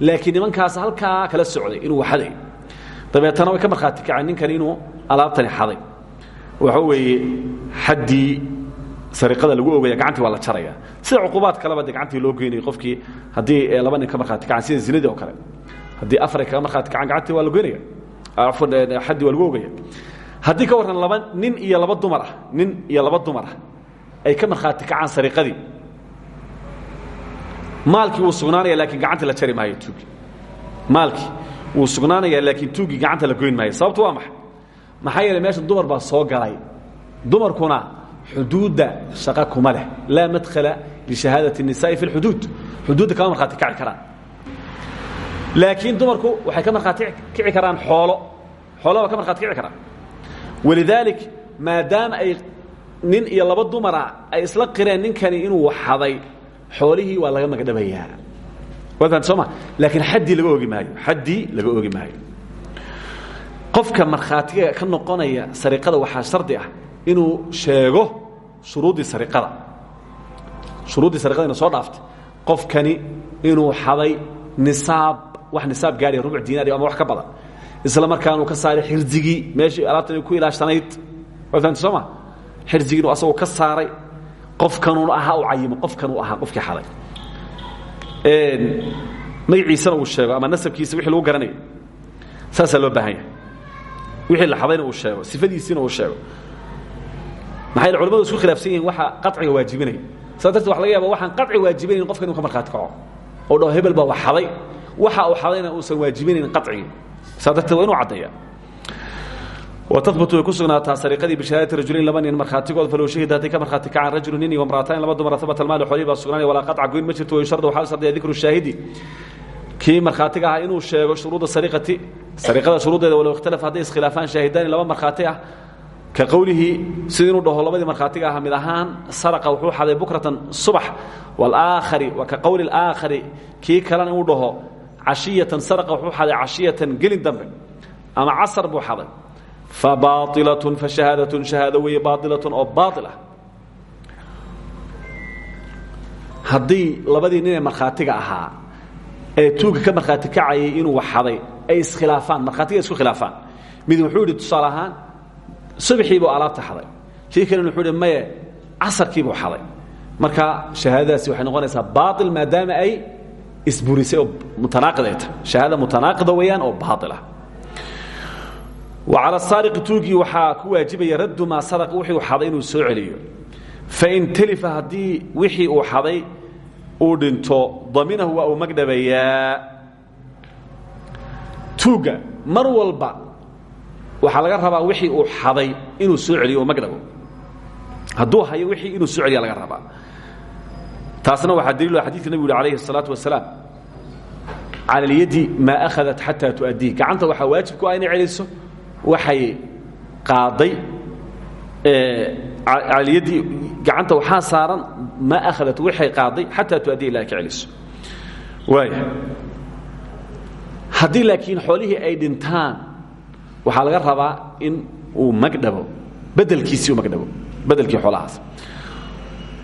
laakiin nimankaas halkaa kala socday inuu xaday dabeetana way ka markhaati kaceen. Ninkan inuu alaabtani xaday. Waxa weeye xaddii sariqada lagu ogaya gacantii waa la jaraya. Sida cuqubaad kaleba dee gacantii loo geynayay qofkii haddii laba nin ka markhaati kacaan sida zinadii oo kale. Haddii afar ay kaga markhaati kacaan gacantii waa la goynaya afar xaddii waa lagu ogaya haddii ka warran laba nin iyo laba dumar ah nin iyo laba dumar ah ay ka markhaati kacaan sariqadii maalkii wuu sugnaanaya laakiin gacanta la jari maayo tuugi. Maalkii wuu sugnaanaya laakiin tuuggii gacanta la goyn maayo sababtu waa maxay maxaa yeeley meesha dumar baa soo galay dumarkuna xuduudda shaqa kuma leh laa madkhala lishahaadati الnisaai fi اlxuduud xuduudda kama markhaati kaci karaan laakiin dumarku waxay ka markhaati kici karaan xoolo xoolo waa ka markhati kici karaan walidaalik maadaama ay nin iyo laba dumara ay isla qireen ninkani inuu xaday xoolihii waa laga magdhabayaa waad fahamta soo ma laakiin xaddii laga ogi maayo. Xaddii laga ogi maayo. Qofka markhaatiga ka noqonaya sariqada waxaa shardi ah inuu sheego shuruuddii sariqada shuruuddii sariqada ina soo dhaaftay. Qofkani inuu xaday nisaab wax nisaab gaadhaya rubuc diinaari ama wax ka badan. Isla markaanuu ka saaray xirdigii meeshii alaabtan ku ilaashanayd. Waad fahamta soo ma xirdigii inuu asagoo ka saaray. Qofkanuu ahaa u cayimo qofkanuu ahaa qofkii xaday magaciisana uu sheego ama nasabkiisa wixii lagu garanayo saasaa loo baahan yahay wixii la xadayna uu sheego sifadiisiina uu sheego. Maxay culamadu isku khilaafsan yihiin waxa qaciga waajibinaya? Saa darteed waxa laga yaaba waxaan qaci waajibinayn qofka inuu ka markhaati kaco. Oo dhaho hebel baa wax xaday. Waxa uu xadayna uusan waajibinayn qacigii saa darteed waa inuu caddeeya wtahbutu way ku sugnaataa sariiqadii bishahaadati rajulayn laba nin markhaatigood falow shahida hadday ka markhaati kacaan rajulu iyo wamraatayn laba dumara habata almaali xoolihii baa sugnaanaya walaa qaطca goyn ma jirto wayusharda waxaa u shaahidi. Kii markhaatiga ahaa inuu sheego shuruuda sariiqati sariiqada shuruuddeeda walow ikhtalafa hadday iskhilaafaan shaahidaani laba markhaati ah ka qowlihii sida dhaho labadii markhaatiga ahaa mid ahaan saraqa wuxuu xaday bukratan subax waalaakhari wa ka qowli alaakhari kii kalena inuu dhaho cashiyatan saraqa wuxuu xaday cashiyatan gelin dambe ama casar buu xaday fabailatun fashahaadatun shahaado weeye baailatun oo baail ah haddii labadii ninee markhaatiga ahaa ee tuuga ka markhaati kacayay inuu xaday ay iskhilaafaan markhaatiga isku khilaafaan mid wuxuu yidhi tusaale ahaan subaxiibuu alaabta xaday kii kalena wuxuu yidhi maye casarkiibuu xaday marka shahaadadaasi waxay noqonaysaa baail maadaama ay isburisay oo mutanaaqid ay tahay shahaada mutanaaqida weeyaan oo baail ah وعalى الsاaرqi tuugii waxaa ku waajibaya raddu maa sarq wixii uu xaday inuu soo celiyo fain telifa haddii wixii uu xaday uu dhinto daminahu waa uu magdhabayaa tuugga mar walba waxaa laga rabaa wixii uu xaday inuu soo celiyo oo magdhabo hadduu hayo wixii inuu soo celiya laga rabaa taasna waxaa daliil xadidka nebigu yuri alayhi الsalaaةu wasalaam calى اlyadi maa أhadat xatى tuؤadii gacanta waxaa waajib ku ah inay celiso waxay qaaday aliyadii gacanta waxaa saaran maa ahadat waxay qaaday xataa tuaddiya ilaha ka celiso waaya haddii laakiin xoolihii ay dhintaan waxaa laga rabaa in uu magdhabo bedelkiisii u magdhabo bedelkii xoolahaas.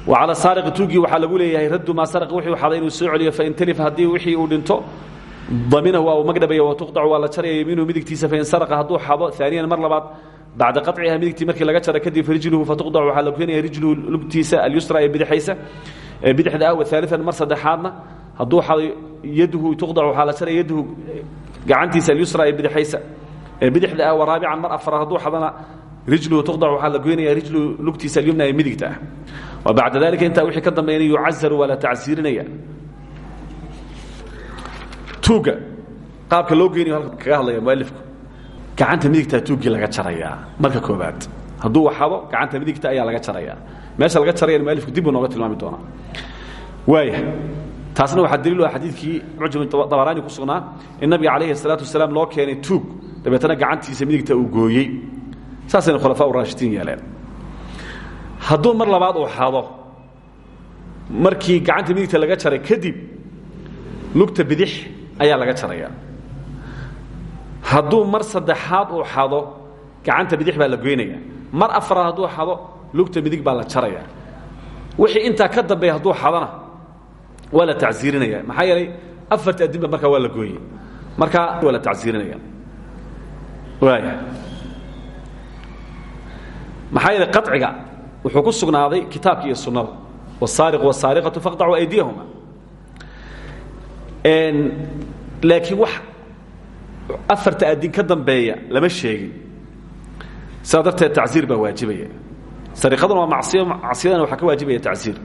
Wa cala saariqi tuugii waxaa lagu leeyahay raddu maa sarqa wixii xaday inuu soo celiyo fain talifa haddii wixii uu dhinto daminahu waa magdhabaya watuqdacu waa la jaraya yamiinuhu midigtiisa fain saraqa hadduu xado aaniyan mar labaad bacda qaciha midigtii markii laga jara kadib rijluhu fatuqdacu waxaa la keenaya rijluhu lugtiisa alyusra ee bidixaysa. Bidixda ah waalian mar saddexaadna hadduu xado yaduhu tuqdacu waxaa la jaraya yaduhu gacantiisa alyusra ee bidixaysa. Bidixda ah waraabican mar afaraad hadduu xadana rijluhu tuqdacu waxaa la goynaya rijluhu lugtiisa alyumna ee midigta ah. Wa bacda dalika intaa wixii ka dambeeyana yucazaru waa la tacsiirinaya tuugga qaabka loo geynayo halka kaga hadlaya mualifku gacanta midigtaa tuuggii laga jarayaa. Marka koobaad hadduu waxado gacanta midigta ayaa laga jarayaa. Meesha laga jarayana mualifku dib buu nooga tilmaami doonaa. Waaya taasna waxaa daliil u ah xadiidkii mucjam dabaraani ku sugnaa in nabiga calayhi salaatu wasalaam loo keenay tuug. Dabeetana gacantiisa midigta uu gooyey. Saasayna khulafaa u raashidiin yeeleen. Hadduu mar labaad uu xado markii gacanta midigta laga jaray kadib lugta bidix ayaa laga jaraya. Hadduu mar saddexaad uu xado gacanta bidix baa la goynaya. Mar afaraad hadduu xado lugta midig baa la jaraya. Wixii intaa ka dambeeya hadduu xadona waa la tacsiirinaya. Maxaa yeelay afarta adinba markaa waa la gooyey. Markaa waa la tacsiirinaya. Waaya maxaa yeelay qaciga wuxuu ku sugnaaday kitaabka iyo sunnada. Wasaariq wasaariqatu faqdacuu aydiyahuma laakiin wax afarta adin ka dambeeya lama sheegin. Sidaa darteed tacsiir baa waajibaya. Sariqaduna waa macsiyo macsiyadana waxaa ka waajibaya tacsiir.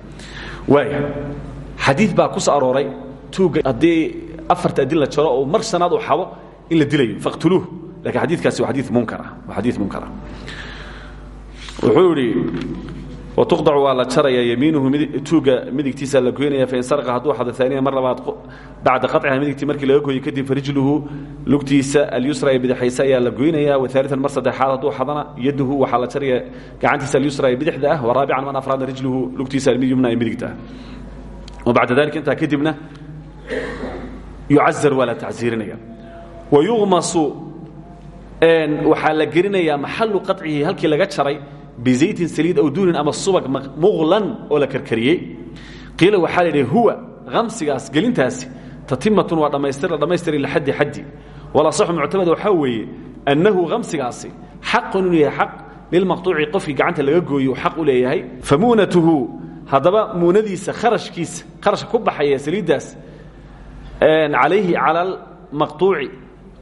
Waaya xadiid baa ku soo arooray tuugga haddii afarta adin la jaro oo mar shanaad uu xado in la dilayo faqtuluuh. Lakiin xadiidkaasi waa xadii munkar ah waa xadiid munkar ah. Wuxuu idhi watuqdacu waa la jaraya yamiinuhu tuuga midigtiisa la goynaya fain sarqa hadduu xado aaniya mar labaad bacda qaciha midigtii markii laga gooyo kadib farijluhu lugtiisa alyusra ee bidixaysa ayaa la goynaya waalian mar saddexaad hadduu xadana yaduhu waxaa la jaraya gacantiisa alyusra ee bidixda ah waraabican man afraadna rijluhu lugtiisa alyumna ee midigta ah. Bacda dalika intaa kadibna yucazar waa la tacsiirinaya wayumasu waxaa la gelinayaa maxalu qacihi halkii laga jaray bizaytin saliid aw duunin ama subag muqlan oo la karkariyey qiila waxaa la yidhi huwa amsigaas gelintaasi tatimatun waa dhammaystir la dhammaystiri lixaddi xaddi walasaxu muctamad waxaa weeye annahu hamsigaasi xaqun inuu yahay xaq lilmaqtuuci qofkii gacanta laga gooyo xaq u leeyahay famuunatuhu haddaba muunadiisa kharashkiisa kharashka ku baxaya saliiddaas calayhi cala almaqtuuci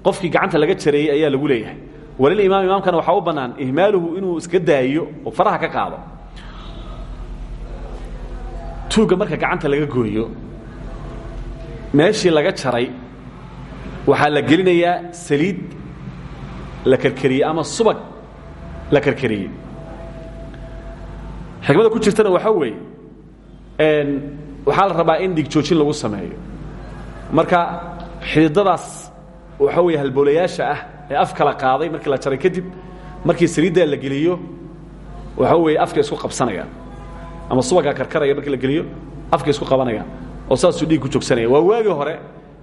qofkii gacanta laga jareeyey ayaa lagu leeyahay walilimaam imaamkana waxaa u bannaan ihmaaluhu inuu iska daayo oo faraha ka qaado. Tuugga marka gacanta laga gooyo meeshii laga jaray waxaa la gelinayaa saliid la karkariyey ama subag la karkariyey. Xikmada ku jirtana waxaa weeye waxaa la rabaa in dhigjoojin lagu sameeyo. Marka xididadaas waxaa weeye halboolayaasha ah ee af kala qaaday markii la jaray kadib markii saliiddaa la geliyo waxaa weeye afka isku qabsanayaan ama subagaa karkaraya markii la geliyo afka isku qabanayaan oo saasuu dhiig ku joogsanaya. Waa waagii hore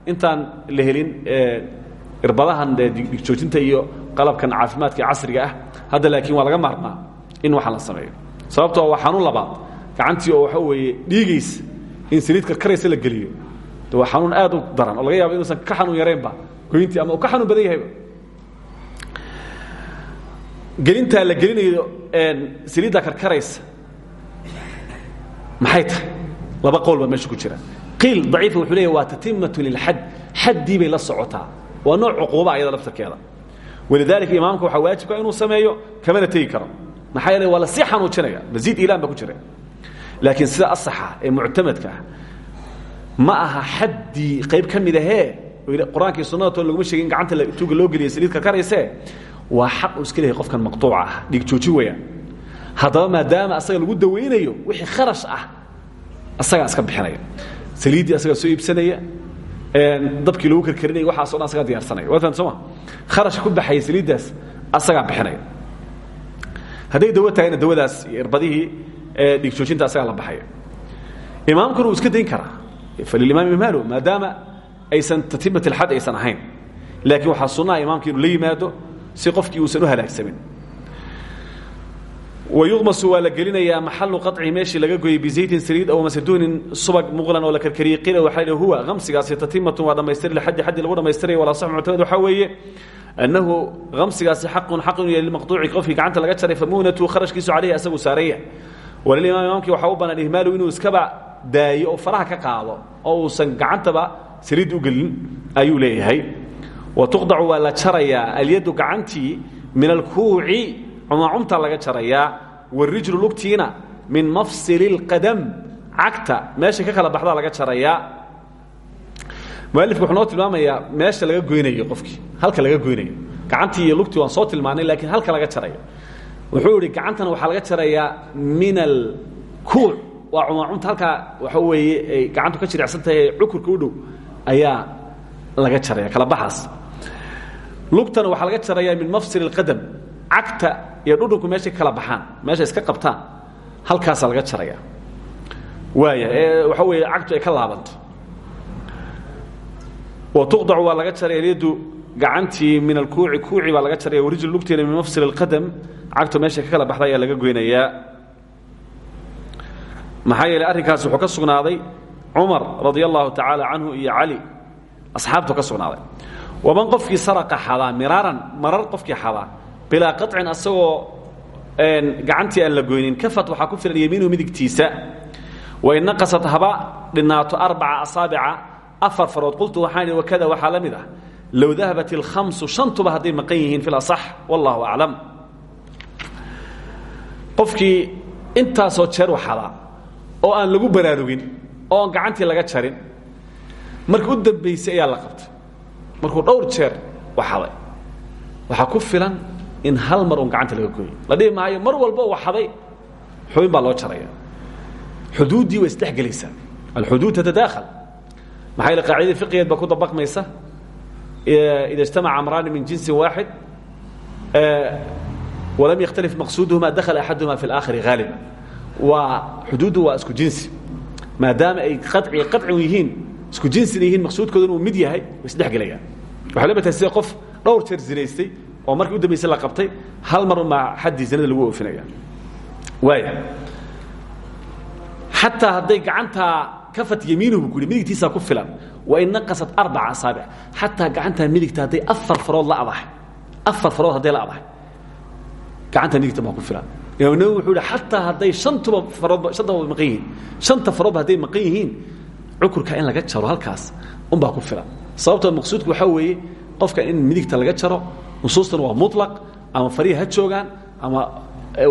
intaan la helin irbadahan dhigjoojinta iyo qalabkan caafimaadka casriga ah. Hadda laakiin waa laga maarmaa in waxaan la sameeyo. Sababtoo waa xanuun labaad. Gacantii oo waxaa weeye dhiigaysa in saliid karkaraysa la geliyo. Waa xanuun aad u daran oo laga yaabo inuusan ka xanuun yaraynba goyntii ama uu ka xanuun badan yahayba gelintaa la gelinayo saliiddaa karkaraysa. Maxay tahay? Laba qowl baa meesha ku jira. Qiil daciifa wuxuu leeya waa tatimatu lilxad xaddii bay la socotaa. Waa nooc cuquuba ayada laftarkeeda. Walidaalika imaamka waxaa waajibka inuu sameeyo kamana tegi karo. Maxaa yeele waa la sii xanuujinaya masiid iilaan baa ku jira. Laakiin sida asaxa ee muctamadka ah ma aha xaddii qayb ka mid ahee qur'aankii sunnadatoon laguma sheegin gacanta tuuga loo geliya saliid karkaraysee waa xaq uu iska leeyahay qofkan maqtuuca ah. Dhiigjoojin weeyaan. Haddaba maadaama asaga lagu dawaynayo wixii kharash ah asagaa iska bixinaya. Saliiddii asagaa soo iibsanaya. Dabkii lagu karkarinaya waxaaso dhan asagaa diyarsanaya waa fahamta sooma kharashka ku baxaya saliiddaas asagaa bixinaya. Hadday dawo tahayna dawadaas irbadihii dhiigjoojinta asagaa la baxaya. Imaamkuna wuu iska dayn karaa. Falilimaam imaalu maadaama aysan tatimat alxad aysan ahayn. Laakiin waxaa sunnaha imaamka inuu la yimaado si qofkii uusan u halaagsamin. Wayumasu waa la gelinayaa maxalu qaci meeshii laga goyey bizaytin saliid aw masaduunin subag muqlan oo la karkariyey. Qiila waxaa l huwa amsigaasi tatimatun waa dhamaystir lixaddi xaddi lagu dhamaystiraya walaa sax muctamad waxaa weeye annahu amsigaasi xaqun xaq inuu yahay lilmaqtuuci qofkii gacanta laga jaray famuunatu kharashkiisu calayhi asagu saaraya. Walilimaam imaamkii waxaa u bannaan ihmaalu inuu iskaba daayo oo faraha ka qaado oo uusan gacantaba saliid u gelin ayuu leeyahay wa tuqdacu waa la jarayaa. Alyaddu gacantii min alkuuci cumaacumta laga jarayaa. Warijlu lugtiina min mafsili اlqadam cagta meeshay ka kala baxdaa laga jarayaa. Mualifku wuxuu noo tilmaamayaa meesha laga goynayo qofkii halka laga goynayo. Gacantii iyo lugtii waan soo tilmaanay lakiin halka laga jarayo. Wuxuu idhi gacantana waxaa laga jarayaa min alkuuc. Waa cumaacumta halkaa waxa weeye gacantu ka jiricsan cukurka u dhow ayaa laga jaraya kala baxaas lugtana waxaa laga jarayaa min mafsil اlqadam cagta iyo dhudhunku meeshay kala baxaan meesha iska qabtaan halkaasaa laga jaraya. Waaya ee weeye cagtu ay ka laabanto. Wa tuqdacu waa laga jaraya alyaddu gacantii min alkuuci kuuci baa laga jaraya warijl lugtiina min mafsil اlqadam cagtu meeshay ka kala baxda laga goynayaa maxaa yeeley arrinkaas wuxuu ka sugnaaday cumar radia allahu tacaala iyo cali asxaabtu ka sugnaaday waman qofkii saraqa xadaa miraaran marar qofkii xadaa bilaa qacin asagoo gacantii aan la goynin kafat waxaa ku filan yemiinuhu midigtiisa. Wain naqasat haba dhinaato arbaca asaabica afar farood qultu waxaan wakada waxaa la mid ah. Low dahabat ilkhamsu shantuba hadday maqan yihiin fi lasax wallahu aclam. Qofkii intaasoo jeer waxadaa oo aan lagu baraarugin oo aan gacantii laga jarin markii u dambaysay ayaa la qabtay markuu dhowr jeer waxaday waxaa ku filan in hal mar uun gacanta laga gooyo la dhihi maayo mar walba uu waxaday xubin baa loo jaraya xuduuddii way isdhexgelaysaa alxuduud tatadaakhal maxaa yaele qaacidadii fiqigeed baa ku dabaqmaysa ida اجtamaca amraani min jinsi waaxid walam yakhtalif maqsuuduhuma dakhala axaduhuma fi اlaakhari haaliba waa xuduuddu waa isku jinsi maadaama ay qaci qaci yihiin isku jinsina yihiin maqsuudkooduna uu mid yahay way isdhexgelayaan waxay la matahay sida qof dhowr jeer zinaystay oo markii u dambaysay la qabtay hal mar unbaa xaddii zinada lagu oofinaya. Waaya xataa hadday gacantaa kafat yamiinuhu bu ku yidhi midigtiisaa ku filan wain naqasat arbaca asaabic. Xataa gacantaa midigta hadday afar farood la adahay afar farood hadday la adahay gacantaa midigta baa ku filan. Imaam nawowi wuxuu yihi xataa hadday shantuba faroodba shantaba maqan yihiin shanta faroodba hadday maqan yihiin cukurka in laga jaro halkaas unbaa ku filan. Sababtoo maqsuudku waxaa weeye qofka in midigta laga jaro nusuustana waa muطlaq ama farihi ha joogaan ama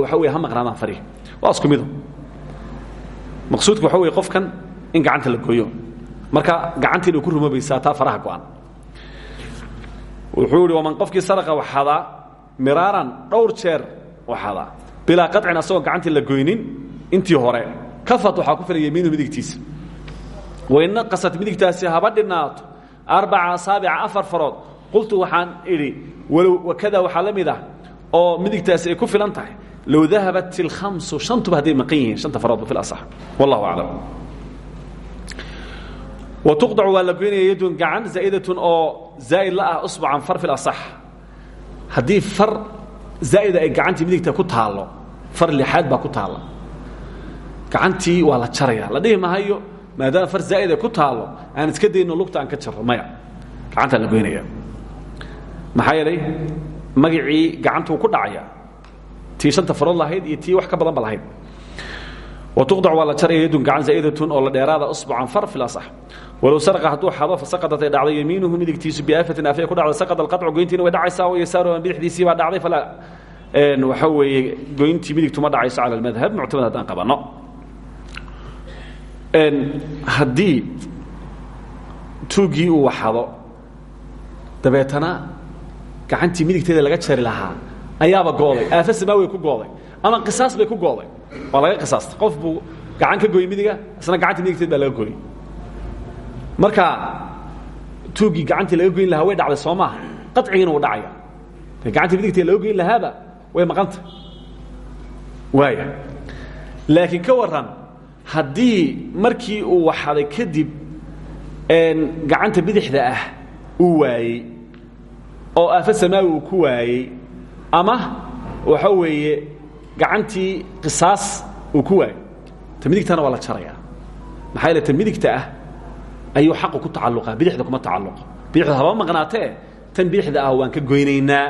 waxa wey ha maqnaadaan farihi waa isku mido. Maqsuudku waxa wey qofkan in gacanta la gooyo. Marka gacantiina ku rumoobaysaa taa faraha go-an. Wuxuu ihi waman qofkii saraqa waxadaa miraaran dhowr jeer waxadaa bilaa qacin asagoo gacantii la goynin intii hore. Kafat waxaa ku filan yamiinu midigtiisa wain naqasat midigtaasi haba dhinaato arbaca asaabica afar farood. Qultu waxaan idhi walow wakada waxaa la mid ah oo midigtaasi ay ku filan tahay. Low dahabat ilkhamsu shantuba hadday maqan yihiin shanta faroodba fi lasax wallahu aclam wa tuqdacu waa la goynaya yadun gacan zaa'idatun oo zaa'id la ah usbucan far fi lasax haddii far zaa'ida ay gacantii midigta ku taallo far lixaad baa ku taalla. Gacantii waa la jaraya la dhihi mahayo maadaama far zaa'id ay ku taallo aan iska dayno lugta aan ka jarro maya. Gacantaa la goynaya. Maxaa yeelay magacii gacantuu ku dhacaya. Tii shanta farood lahayd iyo tii wax ka badan ba lahayd. Wa tuqdac waa la jaraya yadun gacan zaa'idatun oo la dheeraada usbucan far fil asax walow saraqa hadduu xado fasaqadat ay dhacday yamiinuhu midigtiisu biaafatin aafiya ku dhacday. Saqada alqaطcu goyntiina way dhacaysaa wa yasaaruhu bidixdiisii baa dhacday falaa waxa weeye goyntii midigtu ma dhacayso cala almadhab muctamad haddaan qabanno haddii tuuggii uu waxado dabeetana gacantii midigteeda laga jari lahaa ayaaba gooday aafa samaawi ku gooday ama qisaas bay ku gooday waa laga qisaastay. Qof buu gacan ka gooyey midiga isna gacantii midigteed baa laga gooyey marka tuuggii gacantii laga goyn lahaa way dhacday soo maaha qacigiina wuu dhacaya. Gacantii midigteed laga goyn lahaaba way maqanta waaya laakiin ka warran haddii markii uu waxaday kadib gacanta bidixda ah uu waayey oo aafa samaawi uu ku waayey ama waxa weeye gacantii qisaas uu ku waayey. Ta midigtana waa la jaraya maxaa yeele ta midigta ah ayuu xaqu ku tacalluqaa bidixda kuma tacalluqo. Bidixda haba maqnaatee tan bidixda ah waan ka goynaynaa.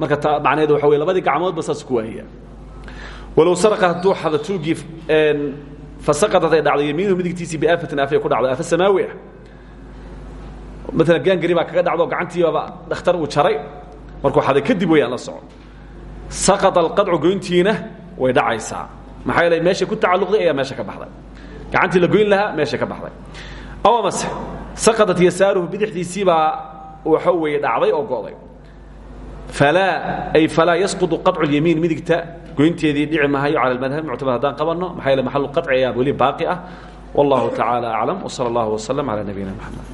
Marka ta macnaheedu waxa weye labadii gacmoodba saas ku waayaya walow saraqa hadduu xada tuugii fasaqadat ay dhacdo yamiinuhu midigtiisii biaafatin aafiya ku dhacdo aafa samaawi ah maalan gaangari baa kaga dhacdo gacantiibaba dhakhtar uu jaray markuu xaday kadib wayaan la socon saqata alqadcu goyntiina way dhacaysaa maxaa yeele meeshay ku tacalluqday ayaa meesha ka baxday gacantii la goyn lahaa meesha ka baxday aw amase saqadat yasaaruhu bidixdiisii baa waxa weeye dhacday oo go'day ay falaa yasqudu qacu اlyamiin midigta goynteedii dhici mahayo cala madhab muctamad haddaan qabanno maxaa yaele maxalu qaci ayaa weli baaqi ah wallahu tacaala aclam wsala allah wslm calaa nabiyina mxamed